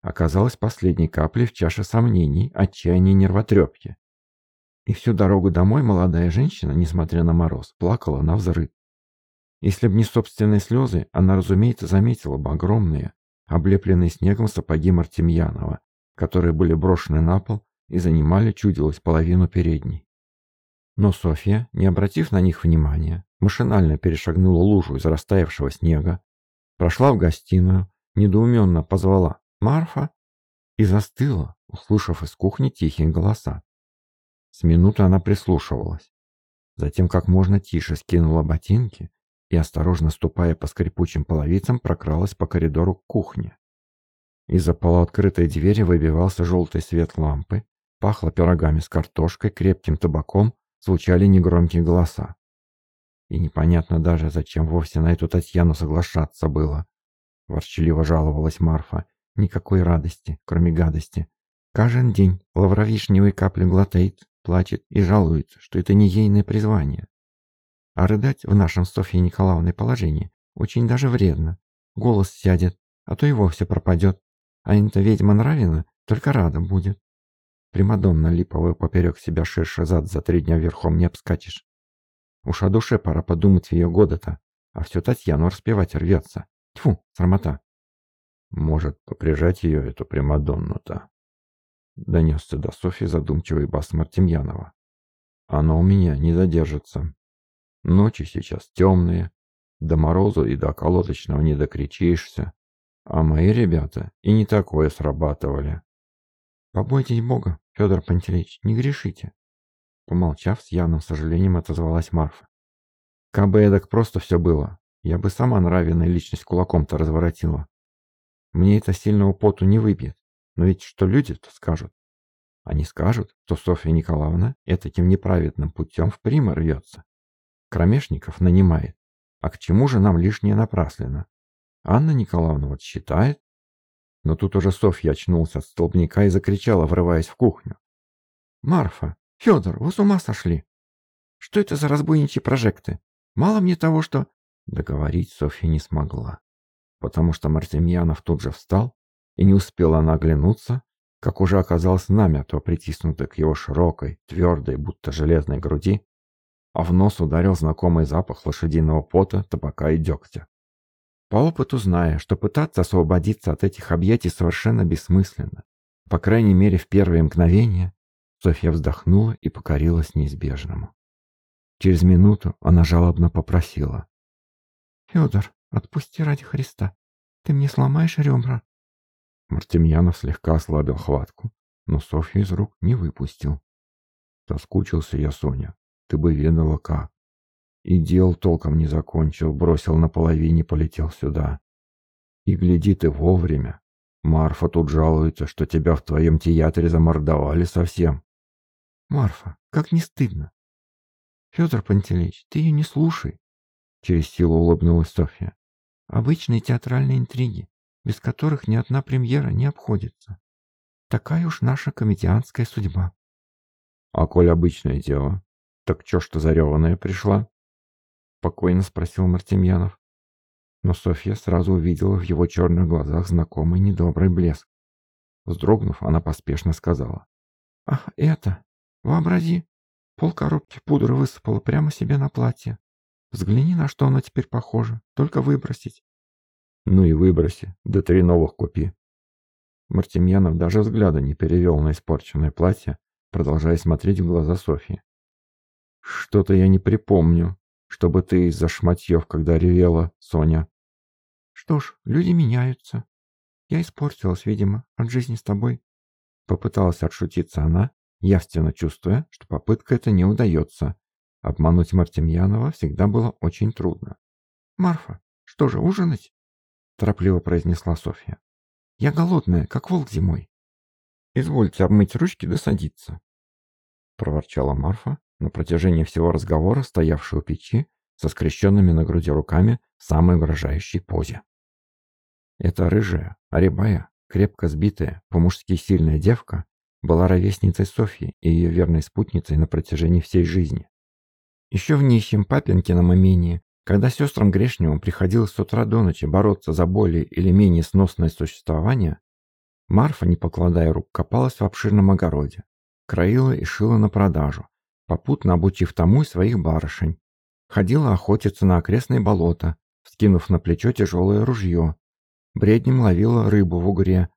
[SPEAKER 1] оказалась последней каплей в чаше сомнений, отчаяния и нервотрепки. И всю дорогу домой молодая женщина, несмотря на мороз, плакала на взрыв. Если б не собственные слезы, она, разумеется, заметила бы огромные, облепленные снегом сапоги Мартемьянова, которые были брошены на пол и занимали, чудилось, половину передней. Но Софья, не обратив на них внимания, машинально перешагнула лужу из растаявшего снега, прошла в гостиную, недоуменно позвала Марфа!» и застыла, услышав из кухни тихие голоса. С минуты она прислушивалась. Затем как можно тише скинула ботинки и, осторожно ступая по скрипучим половицам, прокралась по коридору к кухне. Из-за полуоткрытой двери выбивался желтый свет лампы, пахло пирогами с картошкой, крепким табаком, звучали негромкие голоса. И непонятно даже, зачем вовсе на эту Татьяну соглашаться было. Ворчаливо жаловалась Марфа Никакой радости, кроме гадости. Каждый день лавровишневые капли глотает, плачет и жалуется, что это не ейное призвание. А рыдать в нашем Софье Николаевной положении очень даже вредно. Голос сядет, а то и вовсе пропадет. А эта ведьма Нравина только рада будет. Примадонна липовая поперек себя ширше зад за три дня верхом не обскачешь. Уж о душе пора подумать в ее года-то, а все Татьяну распевать рвется. Тьфу, срамота. Может, поприжать ее, эту Примадонну-то? Донесся до Софьи задумчивый бас Мартемьянова. Оно у меня не задержится. Ночи сейчас темные, до морозу и до колодочного не докричишься. А мои ребята и не такое срабатывали. Побойтесь Бога, Федор Пантелеич, не грешите. Помолчав, с явным сожалением отозвалась Марфа. Кабы эдак просто все было, я бы сама нравенная личность кулаком-то разворотила. Мне это сильного поту не выбьет. Но ведь что люди-то скажут? Они скажут, что Софья Николаевна этаким неправедным путем в прима рвется. Кромешников нанимает. А к чему же нам лишнее напраслено? Анна Николаевна вот считает. Но тут уже Софья очнулся от столбняка и закричала, врываясь в кухню. «Марфа! Федор, вы с ума сошли! Что это за разбойничьи прожекты? Мало мне того, что...» Договорить Софья не смогла, потому что Мартемьянов тут же встал, и не успела она оглянуться, как уже оказалось намято притиснутой к его широкой, твердой, будто железной груди, а в нос ударил знакомый запах лошадиного пота, табака и дегтя. По опыту зная, что пытаться освободиться от этих объятий совершенно бессмысленно, по крайней мере в первые мгновения, Софья вздохнула и покорилась неизбежному. Через минуту она жалобно попросила.
[SPEAKER 2] «Федор, отпусти ради Христа. Ты мне сломаешь ребра».
[SPEAKER 1] Мартемьянов слегка ослабил хватку, но Софью из рук не выпустил. Соскучился я, Соня. Ты бы ведала как. И дел толком не закончил, бросил на половине, полетел сюда. И гляди ты вовремя. Марфа тут жалуется, что тебя в твоем театре замордовали совсем.
[SPEAKER 2] Марфа, как не стыдно. Федор Пантелеич, ты ее не слушай. Через силу улыбнулась Софья. Обычные театральные интриги, без которых ни одна премьера не обходится. Такая уж наша комедианская судьба.
[SPEAKER 1] А коль обычное дело, так чё что зареванная пришла? Спокойно спросил Мартемьянов. Но Софья сразу увидела в его черных глазах знакомый недобрый блеск. Вздрогнув, она поспешно сказала.
[SPEAKER 2] «Ах, это! Вообрази, Пол коробки пудры высыпала прямо себе на платье. Взгляни, на что оно теперь похоже. Только выбросить.
[SPEAKER 1] Ну и выброси, да три новых купи. Мартемьянов даже взгляда не перевел на испорченное платье, продолжая смотреть в глаза Софьи. Что-то я не припомню, чтобы ты из-за шматьев, когда ревела, Соня.
[SPEAKER 2] Что ж, люди меняются. Я испортилась, видимо, от жизни с тобой.
[SPEAKER 1] Попыталась отшутиться она, явственно чувствуя, что попытка эта не удается. Обмануть Мартемьянова всегда было очень трудно.
[SPEAKER 2] «Марфа, что же, ужинать?» торопливо произнесла Софья. «Я голодная, как волк зимой».
[SPEAKER 1] «Извольте обмыть ручки да садиться», проворчала Марфа, на протяжении всего разговора стоявшая у печи со скрещенными на груди руками в самой угрожающей позе. Эта рыжая, рябая, крепко сбитая, по-мужски сильная девка была ровесницей Софьи и ее верной спутницей на протяжении всей жизни. Еще в нищем папенькином имении, когда сестрам Грешневым приходилось с утра до ночи бороться за более или менее сносное существование, Марфа, не покладая рук, копалась в обширном огороде, краила и шила на продажу, попутно обучив тому и своих барышень. Ходила охотиться на окрестные болота, вскинув на плечо тяжелое ружье. Бреднем ловила рыбу в угре,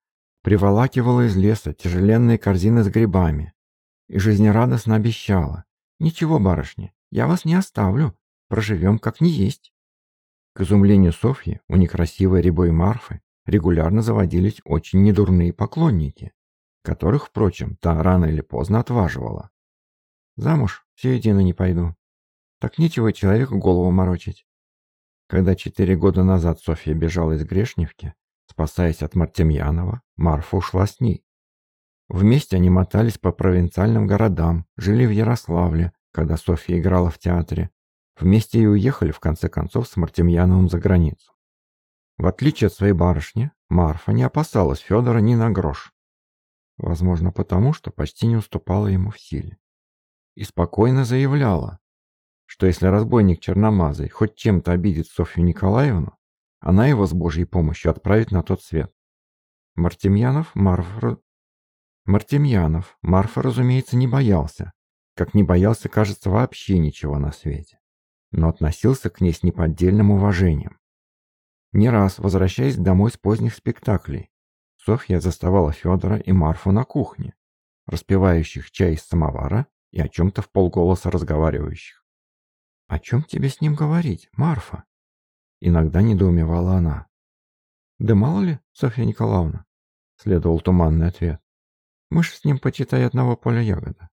[SPEAKER 1] приволакивала из леса тяжеленные корзины с грибами и жизнерадостно обещала. «Ничего, барышни, я вас не оставлю, проживем как не есть». К изумлению Софьи у некрасивой рябой Марфы регулярно заводились очень недурные поклонники, которых, впрочем, та рано или поздно отваживала. «Замуж все едино не пойду. Так нечего человеку голову морочить». Когда четыре года назад Софья бежала из Грешневки, Спасаясь от Мартемьянова, Марфа ушла с ней. Вместе они мотались по провинциальным городам, жили в Ярославле, когда Софья играла в театре. Вместе и уехали, в конце концов, с Мартемьяновым за границу. В отличие от своей барышни, Марфа не опасалась Федора ни на грош. Возможно, потому, что почти не уступала ему в силе. И спокойно заявляла, что если разбойник Черномазый хоть чем-то обидит Софью Николаевну, она его с Божьей помощью отправит на тот свет. Мартемьянов Марфа... Мартемьянов Марфа, разумеется, не боялся, как не боялся, кажется, вообще ничего на свете, но относился к ней с неподдельным уважением. Не раз, возвращаясь домой с поздних спектаклей, Софья заставала Федора и Марфу на кухне, распивающих чай из самовара и о чем-то в полголоса разговаривающих. «О чем тебе с ним говорить, Марфа?» Иногда недоумевала она. «Да мало ли, Софья Николаевна?» Следовал туманный ответ. «Мы ж с ним, почитай, одного поля ягода.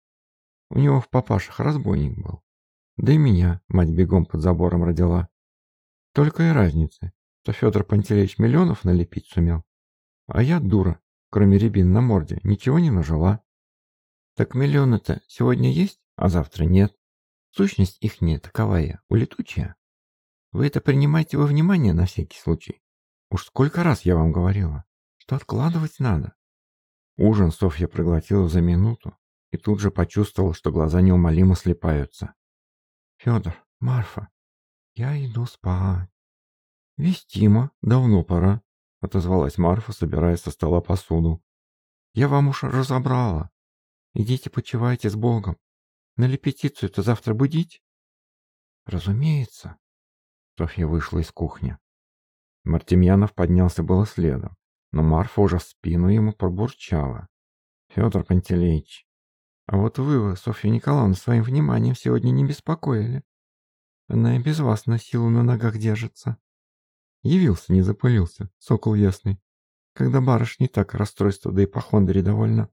[SPEAKER 1] У него в папашах разбойник был. Да и меня мать бегом под забором родила. Только и разницы, что Федор Пантелеич миллионов налепить сумел. А я, дура, кроме рябин на морде, ничего не нажила.
[SPEAKER 2] Так миллионы-то сегодня есть, а завтра нет. Сущность их не таковая, улетучая. Вы это принимайте во внимание на всякий случай. Уж сколько раз я вам говорила, что откладывать надо. Ужин Софья проглотила за минуту и тут же почувствовала, что глаза неумолимо слепаются. «Федор, Марфа, я иду спать». «Вестимо, давно пора», — отозвалась Марфа, собирая со стола посуду. «Я вам уж разобрала. Идите почивайте с Богом. На лепетицию-то завтра будить?» «Разумеется». Софья вышла из кухни. Мартемьянов поднялся было следом, но Марфа уже в спину ему пробурчала. «Федор Пантелеич, а вот вы, Софья Николаевна, своим вниманием сегодня не беспокоили. Она и без вас на силу на ногах держится. Явился, не запылился, сокол ясный. Когда барышни так расстройство, да и похондрии довольно.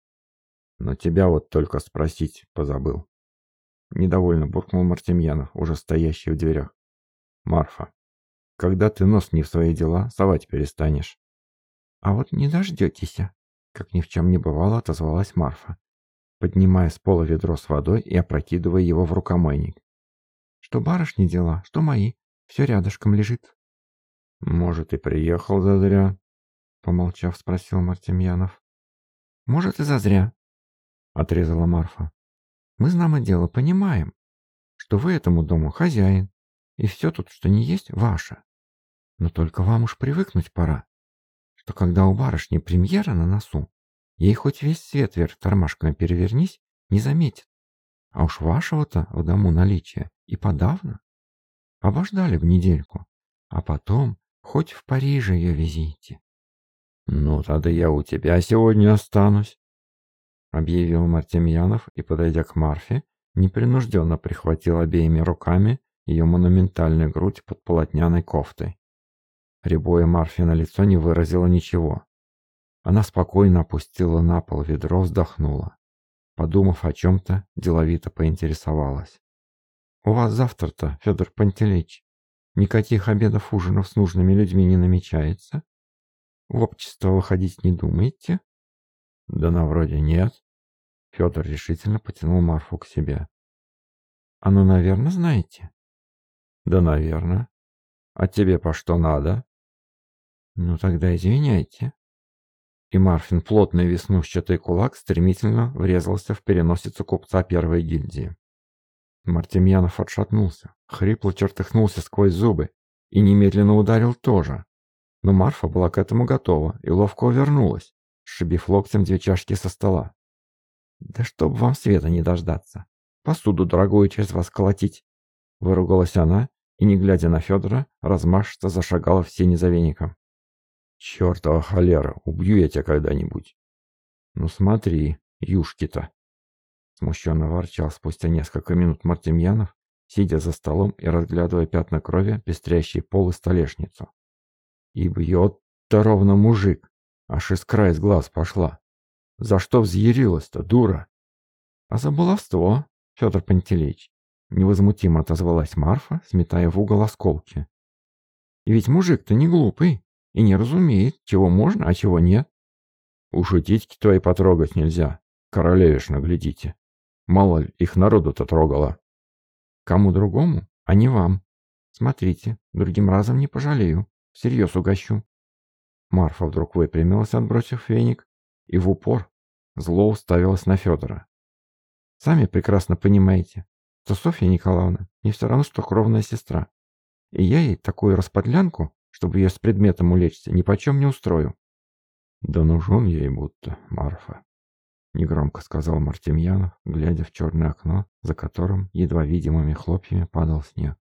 [SPEAKER 1] Но тебя вот только спросить позабыл. Недовольно буркнул Мартемьянов, уже стоящий в дверях. Марфа, когда ты нос не в свои дела, совать перестанешь.
[SPEAKER 2] А вот не дождетесь, как ни в чем не бывало, отозвалась Марфа, поднимая с пола ведро с водой и опрокидывая его в рукомойник. Что барышни дела, что мои, все рядышком лежит.
[SPEAKER 1] «Может, и приехал зазря?» Помолчав, спросил Мартемьянов.
[SPEAKER 2] «Может, и зазря», — отрезала Марфа. «Мы знамо дело понимаем, что вы этому дому хозяин, и все тут, что не есть, ваше. Но только вам уж привыкнуть пора, что когда у барышни премьера на носу, ей хоть весь свет вверх тормашками перевернись, не заметит. А уж вашего-то в дому наличия и подавно. Обождали в недельку, а потом Хоть в Париже ее везите.
[SPEAKER 1] «Ну, тогда я у тебя сегодня останусь», — объявил Мартемьянов и, подойдя к Марфе, непринужденно прихватил обеими руками ее монументальную грудь под полотняной кофтой. Рябое Марфе на лицо не выразило ничего. Она спокойно опустила на пол ведро, вздохнула. Подумав о чем-то, деловито поинтересовалась. «У вас завтра-то, Федор Пантелеич, Никаких обедов, ужинов с нужными людьми не намечается? В общество выходить не думаете? Да на вроде нет. Федор решительно потянул Марфу к себе.
[SPEAKER 2] А ну, наверное, знаете?
[SPEAKER 1] Да, наверное. А тебе по что надо?
[SPEAKER 2] Ну, тогда извиняйте.
[SPEAKER 1] И Марфин плотный веснушчатый кулак стремительно врезался в переносицу купца первой гильдии. Мартемьянов отшатнулся, хрипло чертыхнулся сквозь зубы и немедленно ударил тоже. Но Марфа была к этому готова и ловко увернулась, сшибив локтем две чашки со стола.
[SPEAKER 2] «Да чтоб вам света не дождаться! Посуду дорогую через вас колотить!»
[SPEAKER 1] Выругалась она и, не глядя на Федора, размашисто зашагала в сени за веником. «Чертова холера, убью я тебя когда-нибудь!» «Ну смотри, юшки-то!» Смущенно ворчал спустя несколько минут Мартемьянов, сидя за столом и разглядывая пятна крови, пестрящие пол и столешницу. И бьет-то ровно мужик, аж искра из глаз пошла. За что взъярилась-то, дура?
[SPEAKER 2] А за баловство, Федор Пантелеич, невозмутимо отозвалась Марфа, сметая в угол осколки. И ведь мужик-то не глупый и не разумеет, чего можно, а чего нет.
[SPEAKER 1] Уж и твои потрогать нельзя, королевишна, глядите. Мало ли, их народу-то трогало.
[SPEAKER 2] Кому другому, а не вам. Смотрите, другим разом не пожалею. Всерьез угощу.
[SPEAKER 1] Марфа вдруг выпрямилась, отбросив веник, и в упор зло уставилась на Федора.
[SPEAKER 2] Сами прекрасно понимаете, что Софья Николаевна не все равно, что кровная сестра. И я ей такую расподлянку, чтобы ее с предметом улечься, ни почем не устрою.
[SPEAKER 1] Да нужен ей будто, Марфа негромко сказал Мартемьянов, глядя в черное окно, за которым едва видимыми хлопьями падал снег.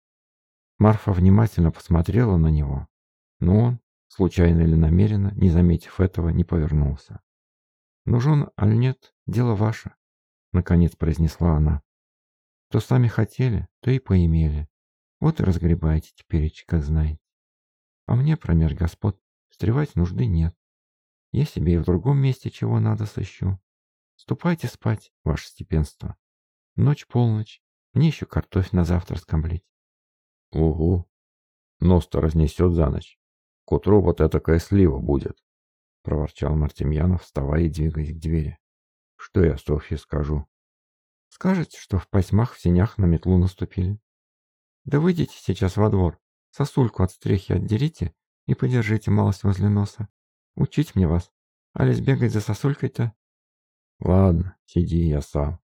[SPEAKER 1] Марфа внимательно посмотрела на него, но он, случайно или намеренно, не заметив этого, не повернулся.
[SPEAKER 2] «Нужен, аль нет, дело ваше», — наконец произнесла она. «Что сами хотели, то и поимели. Вот и разгребайте теперь, как знаете. А мне, промеж господ, встревать нужды нет. Я себе и в другом месте чего надо сыщу. Ступайте спать, ваше степенство. Ночь-полночь, мне еще картофель на завтра скомблить.
[SPEAKER 1] Угу. Нос-то разнесет за ночь. К утру вот этакая слива будет, проворчал Мартемьянов, вставая и двигаясь к двери. Что я Софье скажу?
[SPEAKER 2] Скажете, что в пасьмах в сенях на метлу наступили. Да выйдите сейчас во двор, сосульку от стрехи отдерите и подержите малость возле носа. Учить мне вас, али бегать за сосулькой-то?
[SPEAKER 1] Ладно, сиди я сам.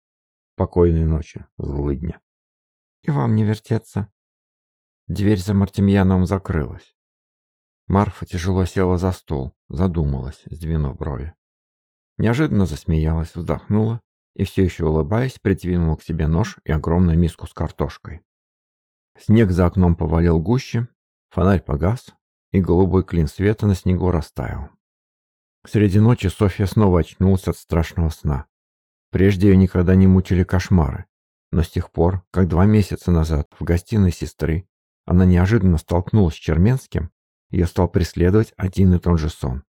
[SPEAKER 1] Покойной ночи, злыдня.
[SPEAKER 2] И вам не вертеться.
[SPEAKER 1] Дверь за Мартемьяновым закрылась. Марфа тяжело села за стол, задумалась, сдвинув брови. Неожиданно засмеялась, вздохнула и, все еще улыбаясь, придвинула к себе нож и огромную миску с картошкой. Снег за окном повалил гуще, фонарь погас, и голубой клин света на снегу растаял. Среди ночи Софья снова очнулась от страшного сна. Прежде ее никогда не мучили кошмары, но с тех пор, как два месяца назад в гостиной сестры она неожиданно столкнулась с Черменским, ее стал преследовать один и тот же сон.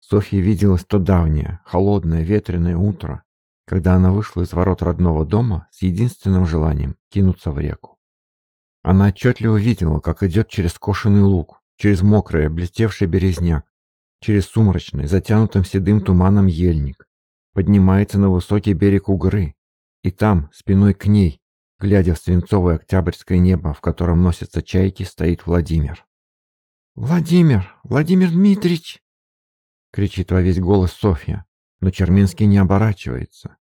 [SPEAKER 1] Софье виделось то давнее, холодное, ветреное утро, когда она вышла из ворот родного дома с единственным желанием кинуться в реку. Она отчетливо видела, как идет через кошеный луг, через мокрый, блестевший березняк, через сумрачный, затянутым седым туманом ельник, поднимается на высокий берег Угры, и там, спиной к ней, глядя в свинцовое октябрьское небо, в котором носятся чайки, стоит Владимир.
[SPEAKER 2] «Владимир! Владимир Дмитриевич!»
[SPEAKER 1] кричит во весь голос Софья, но Черминский не оборачивается.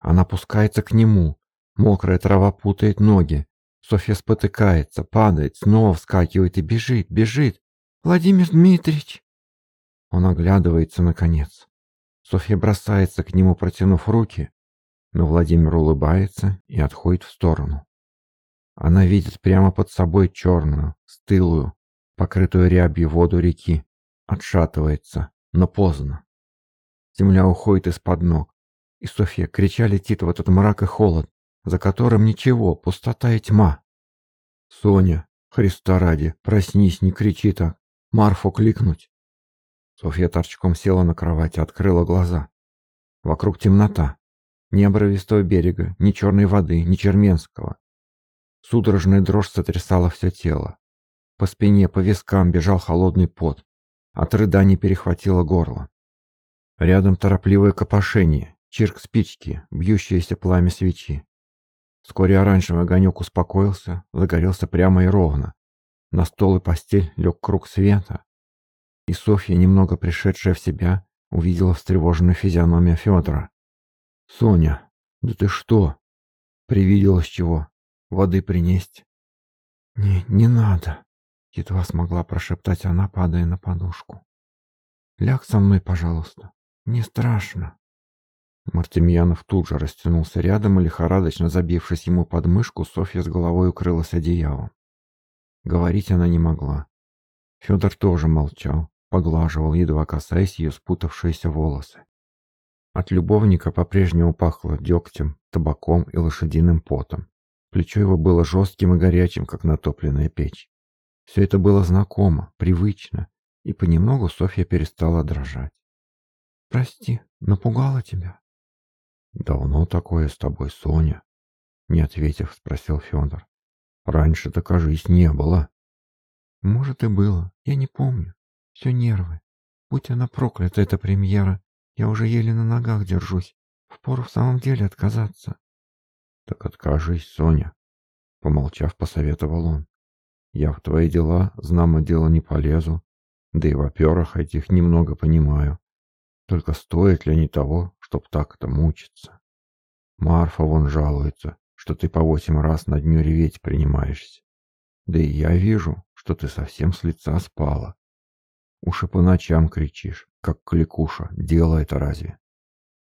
[SPEAKER 1] Она пускается к нему, мокрая трава путает ноги. Софья спотыкается, падает, снова вскакивает и бежит, бежит.
[SPEAKER 2] «Владимир Дмитриевич!»
[SPEAKER 1] Он оглядывается наконец. Софья бросается к нему, протянув руки, но Владимир улыбается и отходит в сторону. Она видит прямо под собой черную, стылую, покрытую рябью воду реки, отшатывается, но поздно. Земля уходит из-под ног, и Софья, крича, летит в этот мрак и холод, за которым ничего, пустота и тьма. «Соня, Христа ради, проснись, не кричи так! Марфу кликнуть!» Софья торчком села на кровати, открыла глаза. Вокруг темнота. Ни обровистого берега, ни черной воды, ни Черменского. Судорожная дрожь сотрясала все тело. По спине, по вискам бежал холодный пот. От рыданий перехватило горло. Рядом торопливое копошение, чирк спички, бьющееся пламя свечи. Вскоре оранжевый огонек успокоился, загорелся прямо и ровно. На стол и постель лег круг света. И Софья, немного пришедшая в себя, увидела встревоженную физиономию Федора. «Соня, да ты что? Привиделось чего? Воды принесть?»
[SPEAKER 2] «Не, не надо», Едва смогла прошептать она, падая на подушку. «Ляг со мной, пожалуйста. Не страшно».
[SPEAKER 1] Мартемьянов тут же растянулся рядом и, лихорадочно забившись ему под мышку, Софья с головой укрылась одеялом. Говорить она не могла. Федор тоже молчал, поглаживал, едва касаясь ее спутавшиеся волосы. От любовника по-прежнему пахло дегтем, табаком и лошадиным потом. Плечо его было жестким и горячим, как натопленная печь. Все это было знакомо, привычно, и понемногу Софья перестала дрожать.
[SPEAKER 2] «Прости, напугала тебя?»
[SPEAKER 1] «Давно такое с тобой, Соня?» Не ответив, спросил Федор. «Раньше-то, кажись, не было».
[SPEAKER 2] «Может, и было, я не помню. Все нервы. Будь она проклята, эта премьера. Я уже еле на ногах держусь. Впору в самом деле отказаться».
[SPEAKER 1] «Так откажись, Соня», — помолчав, посоветовал он. Я в твои дела, знамо дело, не полезу, да и в операх этих немного понимаю. Только стоит ли они того, чтоб так-то мучиться? Марфа вон жалуется, что ты по восемь раз на дню реветь принимаешься. Да и я вижу, что ты совсем с лица спала. Уж и по ночам кричишь, как кликуша, дело это разве?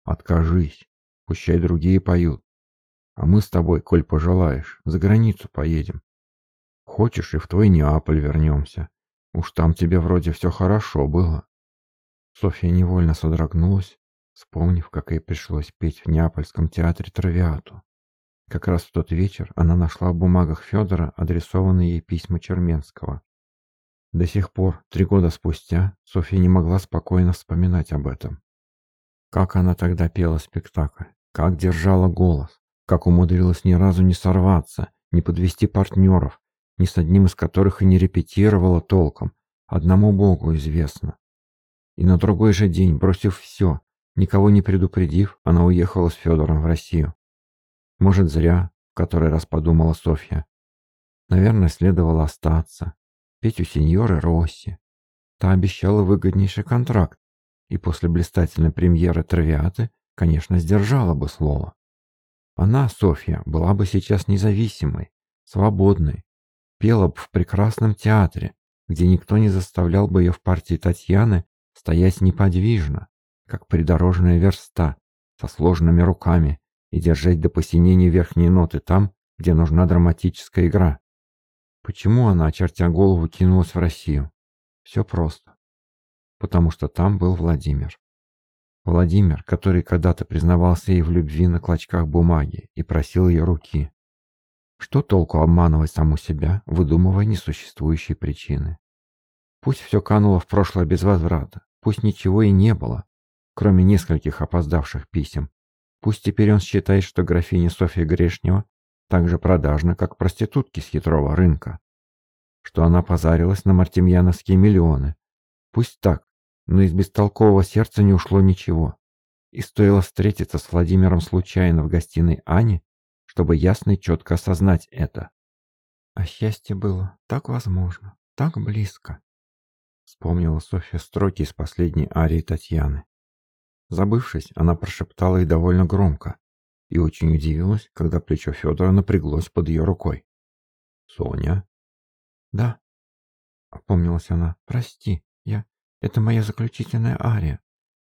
[SPEAKER 1] Откажись, пущай другие поют. А мы с тобой, коль пожелаешь, за границу поедем. Хочешь, и в твой Неаполь вернемся. Уж там тебе вроде все хорошо было. Софья невольно содрогнулась, вспомнив, как ей пришлось петь в Неапольском театре Травиату. Как раз в тот вечер она нашла в бумагах Федора адресованные ей письма Черменского. До сих пор, три года спустя, Софья не могла спокойно вспоминать об этом. Как она тогда пела спектакль, как держала голос, как умудрилась ни разу не сорваться, не подвести партнеров, ни с одним из которых и не репетировала толком, одному Богу известно. И на другой же день, бросив все, Никого не предупредив, она уехала с Федором в Россию. Может, зря, в который раз подумала Софья. Наверное, следовало остаться, петь у сеньоры Росси. Та обещала выгоднейший контракт, и после блистательной премьеры «Травиаты», конечно, сдержала бы слово. Она, Софья, была бы сейчас независимой, свободной, пела бы в прекрасном театре, где никто не заставлял бы ее в партии Татьяны стоять неподвижно, как придорожная верста, со сложными руками и держать до посинения верхние ноты там, где нужна драматическая игра. Почему она, очертя голову, кинулась в Россию? Все просто. Потому что там был Владимир. Владимир, который когда-то признавался ей в любви на клочках бумаги и просил ее руки. Что толку обманывать саму себя, выдумывая несуществующие причины? Пусть все кануло в прошлое без возврата, пусть ничего и не было, кроме нескольких опоздавших писем. Пусть теперь он считает, что графиня Софья Грешнева так же продажна, как проститутки с хитрого рынка. Что она позарилась на мартемьяновские миллионы. Пусть так, но из бестолкового сердца не ушло ничего. И стоило встретиться с Владимиром случайно в гостиной Ани, чтобы ясно и четко осознать это. А счастье было так возможно, так близко. Вспомнила Софья строки из последней арии Татьяны. Забывшись, она прошептала и довольно громко, и очень удивилась, когда плечо Федора напряглось под ее рукой. «Соня?» «Да», — опомнилась она, — «прости, я... Это моя заключительная ария,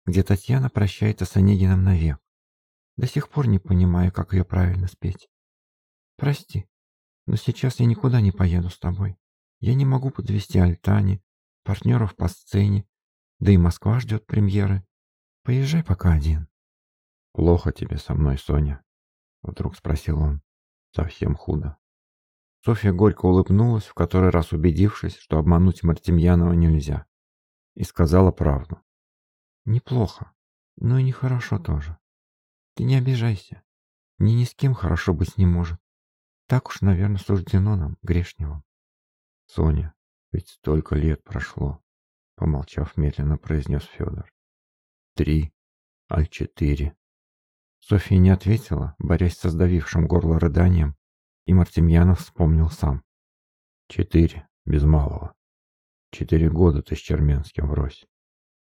[SPEAKER 1] где Татьяна прощается с Онегином навек. До сих пор не понимаю, как ее правильно спеть. Прости, но сейчас я никуда не поеду с тобой. Я не могу подвести Альтани, партнеров по сцене, да и Москва ждет премьеры. Поезжай пока один. «Плохо тебе со мной, Соня?» Вдруг спросил он. «Совсем худо». Софья горько улыбнулась, в который раз убедившись, что обмануть Мартемьянова нельзя, и сказала правду. «Неплохо, но и нехорошо тоже. Ты не обижайся. Ни ни с кем хорошо быть не может. Так уж, наверное, суждено нам, грешневым». «Соня, ведь столько лет прошло», — помолчав медленно произнес Федор. «Три, аль четыре». Софья не ответила, борясь со сдавившим горло рыданием, и Мартемьянов вспомнил сам. Четыре, без малого. Четыре года ты с Черменским врозь.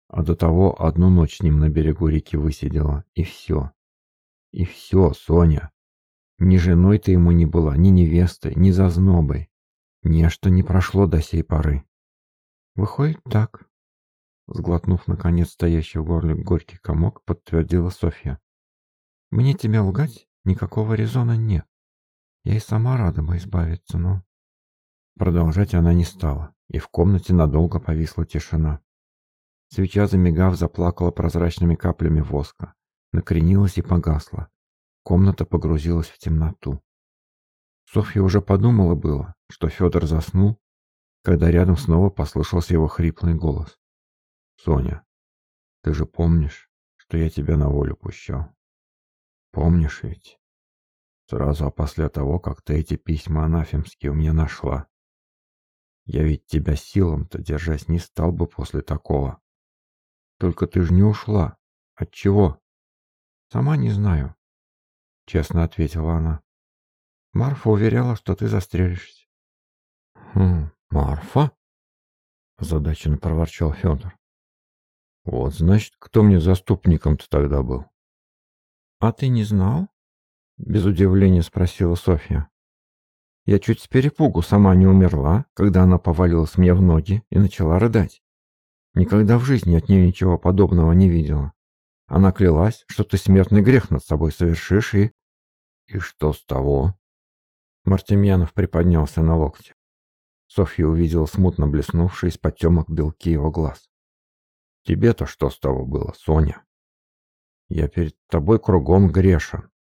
[SPEAKER 1] А до того одну ночь с ним на берегу реки высидела, и все. И все, Соня. Ни женой ты ему не была, ни невестой, ни зазнобой. Нечто не прошло до сей поры. Выходит так. Сглотнув, наконец, стоящий в горле горький комок, подтвердила Софья. Мне тебя лгать никакого резона нет. Я и сама рада бы избавиться, но... Продолжать она не стала, и в комнате надолго повисла тишина. Свеча, замигав, заплакала прозрачными каплями воска, накренилась и погасла. Комната погрузилась в темноту. Софья уже подумала было, что Федор заснул, когда рядом снова послышался его хриплый голос. «Соня, ты же помнишь, что я тебя на волю пущал?» Помнишь ведь? Сразу после того, как ты эти письма анафемские у меня нашла. Я ведь тебя силом-то держать не стал бы после такого. Только ты же не ушла. От чего? Сама не знаю, честно ответила она. Марфа уверяла, что ты застрелишься. Хм, Марфа? Озадаченно проворчал Федор. Вот, значит, кто мне заступником-то тогда был? «А ты не знал?» — без удивления спросила Софья. Я чуть с перепугу сама не умерла, когда она повалилась мне в ноги и начала рыдать. Никогда в жизни от нее ничего подобного не видела. Она клялась, что ты смертный грех над собой совершишь и... И что с того? Мартемьянов приподнялся на локте. Софья увидела смутно блеснувшие из потемок белки его глаз. Тебе-то что с того было, Соня? Я перед тобой кругом грешен.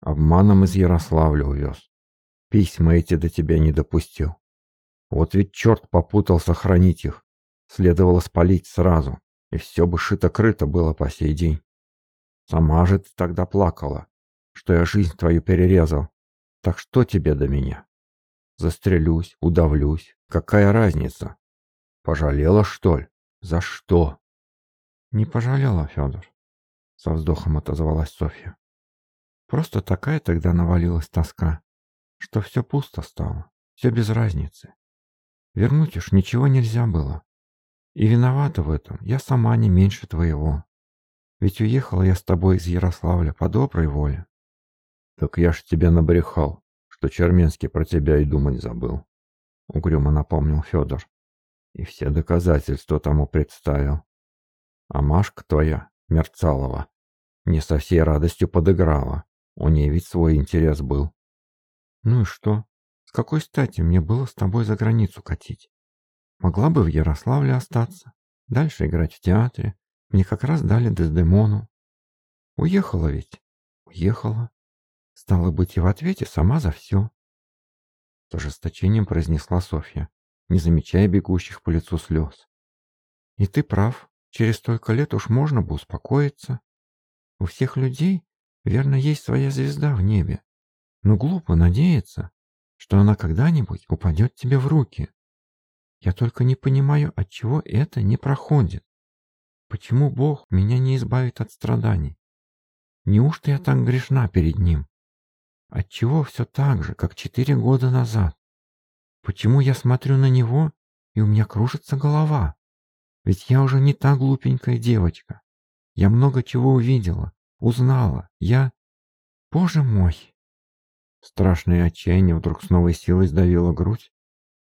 [SPEAKER 1] Обманом из Ярославля увез. Письма эти до тебя не допустил. Вот ведь черт попутал сохранить их. Следовало спалить сразу, и все бы шито-крыто было по сей день. Сама же ты тогда плакала, что я жизнь твою перерезал. Так что тебе до меня? Застрелюсь, удавлюсь. Какая разница? Пожалела, что ли? За что? Не пожалела, Федор. Со вздохом отозвалась Софья. Просто такая тогда навалилась тоска, что все пусто стало, все без разницы. Вернуть уж ничего нельзя было. И виновата в этом я сама не меньше твоего. Ведь уехала я с тобой из Ярославля по доброй воле. Так я ж тебе набрехал, что Черменский про тебя и думать забыл. Угрюмо напомнил Федор. И все доказательства тому представил. А Машка твоя, Мерцалова, не со всей радостью подыграла. У ней ведь свой интерес был. Ну и что? С какой стати мне было с тобой за границу катить? Могла бы в Ярославле остаться, дальше играть в театре. Мне как раз дали Дездемону. Уехала ведь? Уехала. Стало быть, и в ответе сама за все. С ожесточением произнесла Софья, не замечая бегущих по лицу слез. И ты прав, через столько лет уж можно бы успокоиться. У всех людей, верно, есть своя звезда в небе. Но глупо надеяться, что она когда-нибудь упадет тебе в руки. Я только не понимаю, от чего это не проходит. Почему Бог меня не избавит от страданий? Неужто я так грешна перед Ним? Отчего все так же, как четыре года назад? Почему я смотрю на Него, и у меня кружится голова? Ведь я уже не та глупенькая девочка. Я много чего увидела, узнала. Я... Боже мой! Страшное отчаяние вдруг с новой силой сдавило грудь,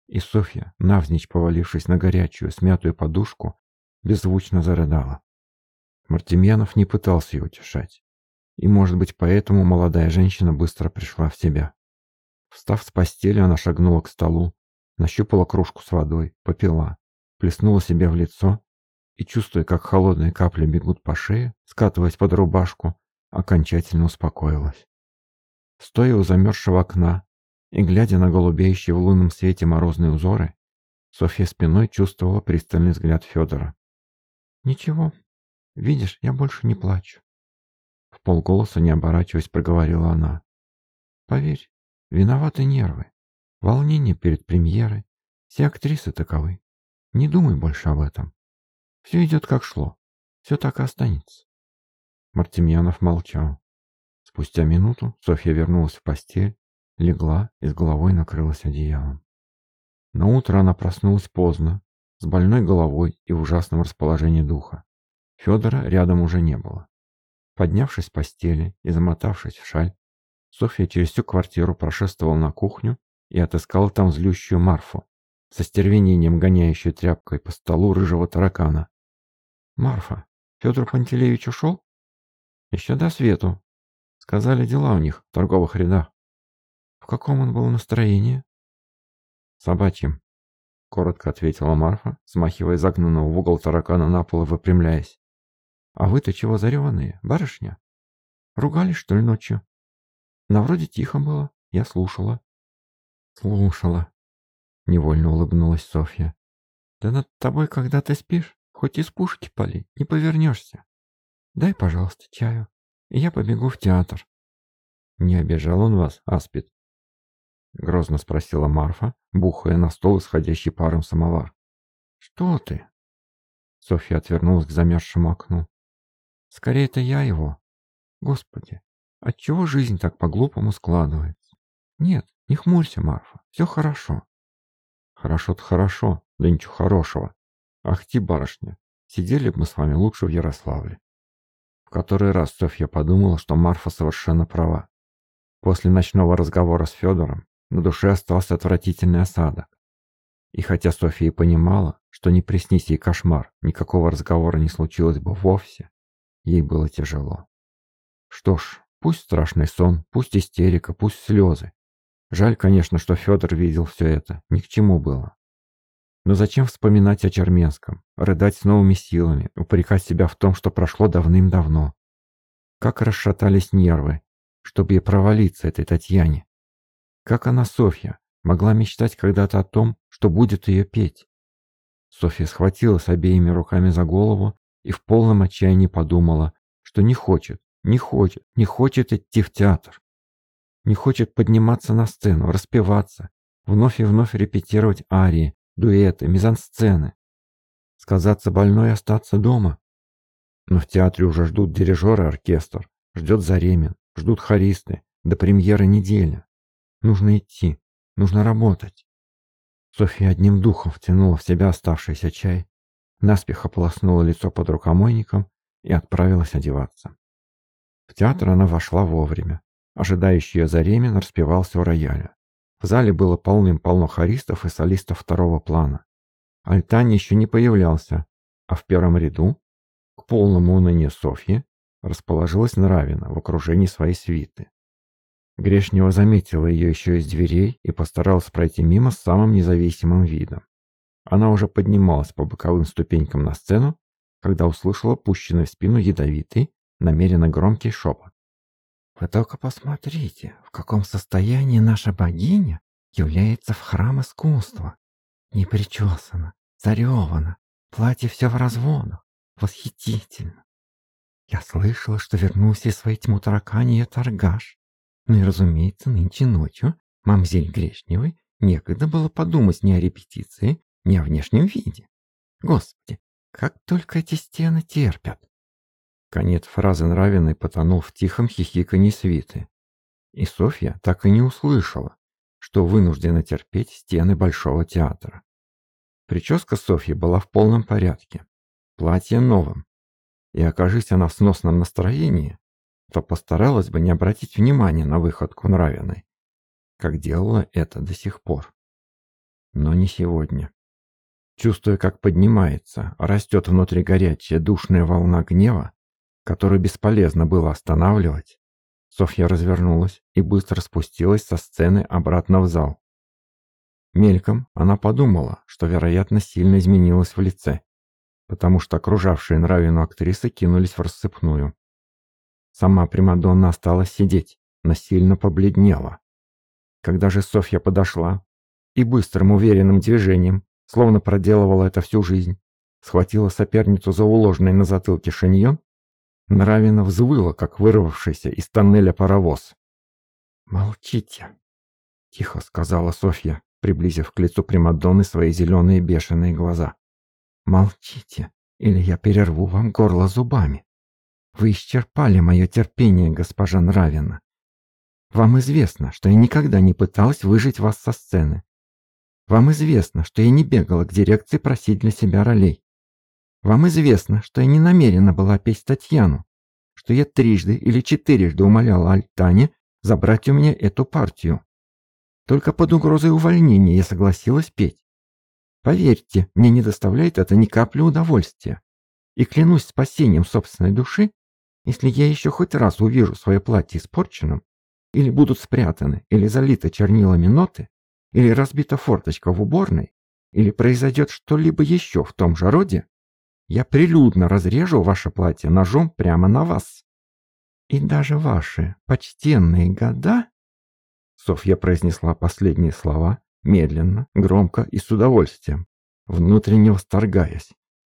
[SPEAKER 1] и Софья, навзничь повалившись на горячую, смятую подушку, беззвучно зарыдала. Мартемьянов не пытался ее утешать. И, может быть, поэтому молодая женщина быстро пришла в себя. Встав с постели, она шагнула к столу, нащупала кружку с водой, попила, плеснула себе в лицо и, чувствуя, как холодные капли бегут по шее, скатываясь под рубашку, окончательно успокоилась. Стоя у замерзшего окна и глядя на голубеющие в лунном свете морозные узоры, Софья спиной чувствовала пристальный взгляд Федора. «Ничего, видишь, я больше не плачу». В полголоса, не оборачиваясь, проговорила она. «Поверь, виноваты нервы, волнение перед премьерой, все актрисы таковы. Не думай больше об этом. Все идет как шло. Все так и останется. Мартемьянов молчал. Спустя минуту Софья вернулась в постель, легла и с головой накрылась одеялом. На утро она проснулась поздно, с больной головой и в ужасном расположении духа. Федора рядом уже не было. Поднявшись с постели и замотавшись в шаль, Софья через всю квартиру прошествовала на кухню и отыскала там злющую Марфу, со стервенением гоняющую тряпкой по столу рыжего таракана. «Марфа, Федор Пантелеевич ушел?» «Еще до свету. Сказали, дела у них в торговых рядах». «В каком он был настроении?» «Собачьим», — коротко ответила Марфа, смахивая загнанного в угол таракана на пол и выпрямляясь. «А вы-то чего зареванные, барышня? Ругались, что ли, ночью?» «На вроде тихо было, я слушала». «Слушала», Невольно улыбнулась Софья. Да над тобой, когда ты спишь, хоть из пушки пали, не повернешься. Дай, пожалуйста, чаю, и я побегу в театр. Не обижал он вас, Аспид? Грозно спросила Марфа, бухая на стол исходящий паром самовар. Что ты? Софья отвернулась к замерзшему окну. Скорее, это я его. Господи, отчего жизнь так по-глупому складывается? Нет, не хмурься, Марфа, все хорошо. Хорошо-то хорошо, да ничего хорошего. Ах ты, барышня, сидели бы мы с вами лучше в Ярославле. В который раз Софья подумала, что Марфа совершенно права. После ночного разговора с Федором на душе остался отвратительный осадок. И хотя Софья и понимала, что не приснись ей кошмар, никакого разговора не случилось бы вовсе, ей было тяжело. Что ж, пусть страшный сон, пусть истерика, пусть слезы, Жаль, конечно, что Федор видел все это, ни к чему было. Но зачем вспоминать о Черменском, рыдать с новыми силами, упрекать себя в том, что прошло давным-давно? Как расшатались нервы, чтобы ей провалиться этой Татьяне. Как она, Софья, могла мечтать когда-то о том, что будет ее петь? Софья схватилась обеими руками за голову и в полном отчаянии подумала, что не хочет, не хочет, не хочет идти в театр не хочет подниматься на сцену, распеваться, вновь и вновь репетировать арии, дуэты, мизансцены. Сказаться больной и остаться дома. Но в театре уже ждут дирижер и оркестр, ждет Заремин, ждут хористы, до премьеры неделя. Нужно идти, нужно работать. Софья одним духом втянула в себя оставшийся чай, наспех ополоснула лицо под рукомойником и отправилась одеваться. В театр она вошла вовремя. Ожидающий ее Заремин распевался у рояля. В зале было полным-полно хористов и солистов второго плана. Альтани еще не появлялся, а в первом ряду, к полному унынию Софьи, расположилась Нравина в окружении своей свиты. Грешнева заметила ее еще из дверей и постаралась пройти мимо с самым независимым видом. Она уже поднималась по боковым ступенькам на сцену, когда услышала пущенный в спину ядовитый, намеренно громкий шепот.
[SPEAKER 2] «Вы только посмотрите, в каком состоянии наша богиня является в храм искусства. Не причесана, заревана, платье все в разводах. Восхитительно. Я слышала, что вернулся из своей тьму тараканья торгаш. Ну и, разумеется, нынче ночью мамзель Грешневой некогда было подумать не о репетиции, не о внешнем виде. Господи, как только эти стены терпят.
[SPEAKER 1] Конец фразы Нравиной потонул в тихом хихиканье свиты. И Софья так и не услышала, что вынуждена терпеть стены Большого театра. Прическа Софьи была в полном порядке, платье новым, и окажись она в сносном настроении, то постаралась бы не обратить внимания на выходку Нравиной, как делала это до сих пор. Но не сегодня. Чувствуя, как поднимается, растет внутри горячая душная волна гнева, которую бесполезно было останавливать, Софья развернулась и быстро спустилась со сцены обратно в зал. Мельком она подумала, что, вероятно, сильно изменилась в лице, потому что окружавшие Нравину актрисы кинулись в рассыпную. Сама Примадонна осталась сидеть, но сильно побледнела. Когда же Софья подошла и быстрым уверенным движением, словно проделывала это всю жизнь, схватила соперницу за уложенный на затылке шиньон, Нравина взвыла, как вырвавшийся из тоннеля паровоз.
[SPEAKER 2] «Молчите», — тихо сказала Софья, приблизив к лицу Примадонны свои зеленые бешеные глаза. «Молчите, или я перерву вам горло зубами. Вы исчерпали мое терпение, госпожа Нравина. Вам известно, что я никогда не пыталась выжить вас со сцены. Вам известно, что я не бегала к дирекции просить для себя ролей. Вам известно, что я не намерена была петь Татьяну, что я трижды или четырежды умоляла Альтане забрать у меня эту партию. Только под угрозой увольнения я согласилась петь. Поверьте, мне не доставляет это ни капли удовольствия. И клянусь спасением собственной души, если я еще хоть раз увижу свое платье испорченным, или будут спрятаны, или залиты чернилами ноты, или разбита форточка в уборной, или произойдет что-либо еще в том же роде, я прилюдно разрежу ваше платье ножом прямо на вас. И даже ваши почтенные года...» Софья произнесла последние слова медленно, громко и с удовольствием, внутренне восторгаясь.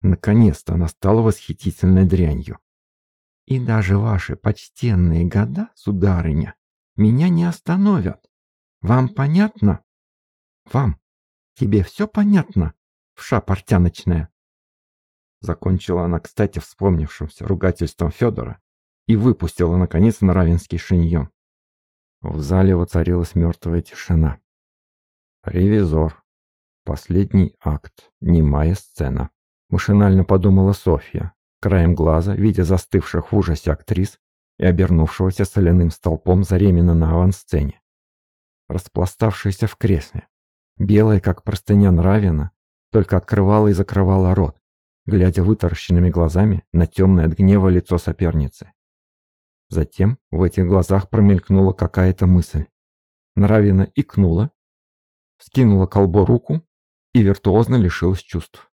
[SPEAKER 2] Наконец-то она стала восхитительной дрянью. «И даже ваши почтенные года, сударыня, меня не остановят. Вам понятно? Вам? Тебе все понятно, вша портяночная?» Закончила она, кстати, вспомнившимся ругательством Федора и выпустила, наконец, на шиньон. В зале воцарилась мертвая тишина. «Ревизор. Последний акт. Немая сцена», — машинально подумала Софья, краем глаза, видя застывших в ужасе актрис и обернувшегося соляным столпом Заремина на авансцене. Распластавшаяся в кресле, белая, как простыня Нравина, только открывала и закрывала рот, глядя вытаращенными глазами на темное от гнева лицо соперницы. Затем в этих глазах промелькнула какая-то мысль. Нравина икнула, скинула колбо руку и виртуозно лишилась чувств.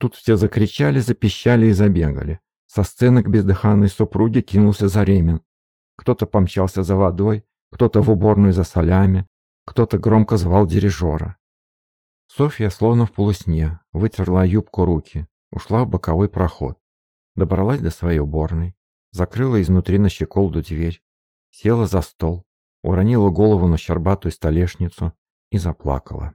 [SPEAKER 2] Тут все закричали, запищали и забегали. Со сцены к бездыханной супруге кинулся Заремин. Кто-то помчался за водой, кто-то в уборную за солями, кто-то громко звал дирижера. Софья, словно в полусне, вытерла юбку руки, Ушла в боковой проход. Добралась до своей уборной. Закрыла изнутри на щеколду дверь. Села за стол. Уронила голову на щербатую столешницу и заплакала.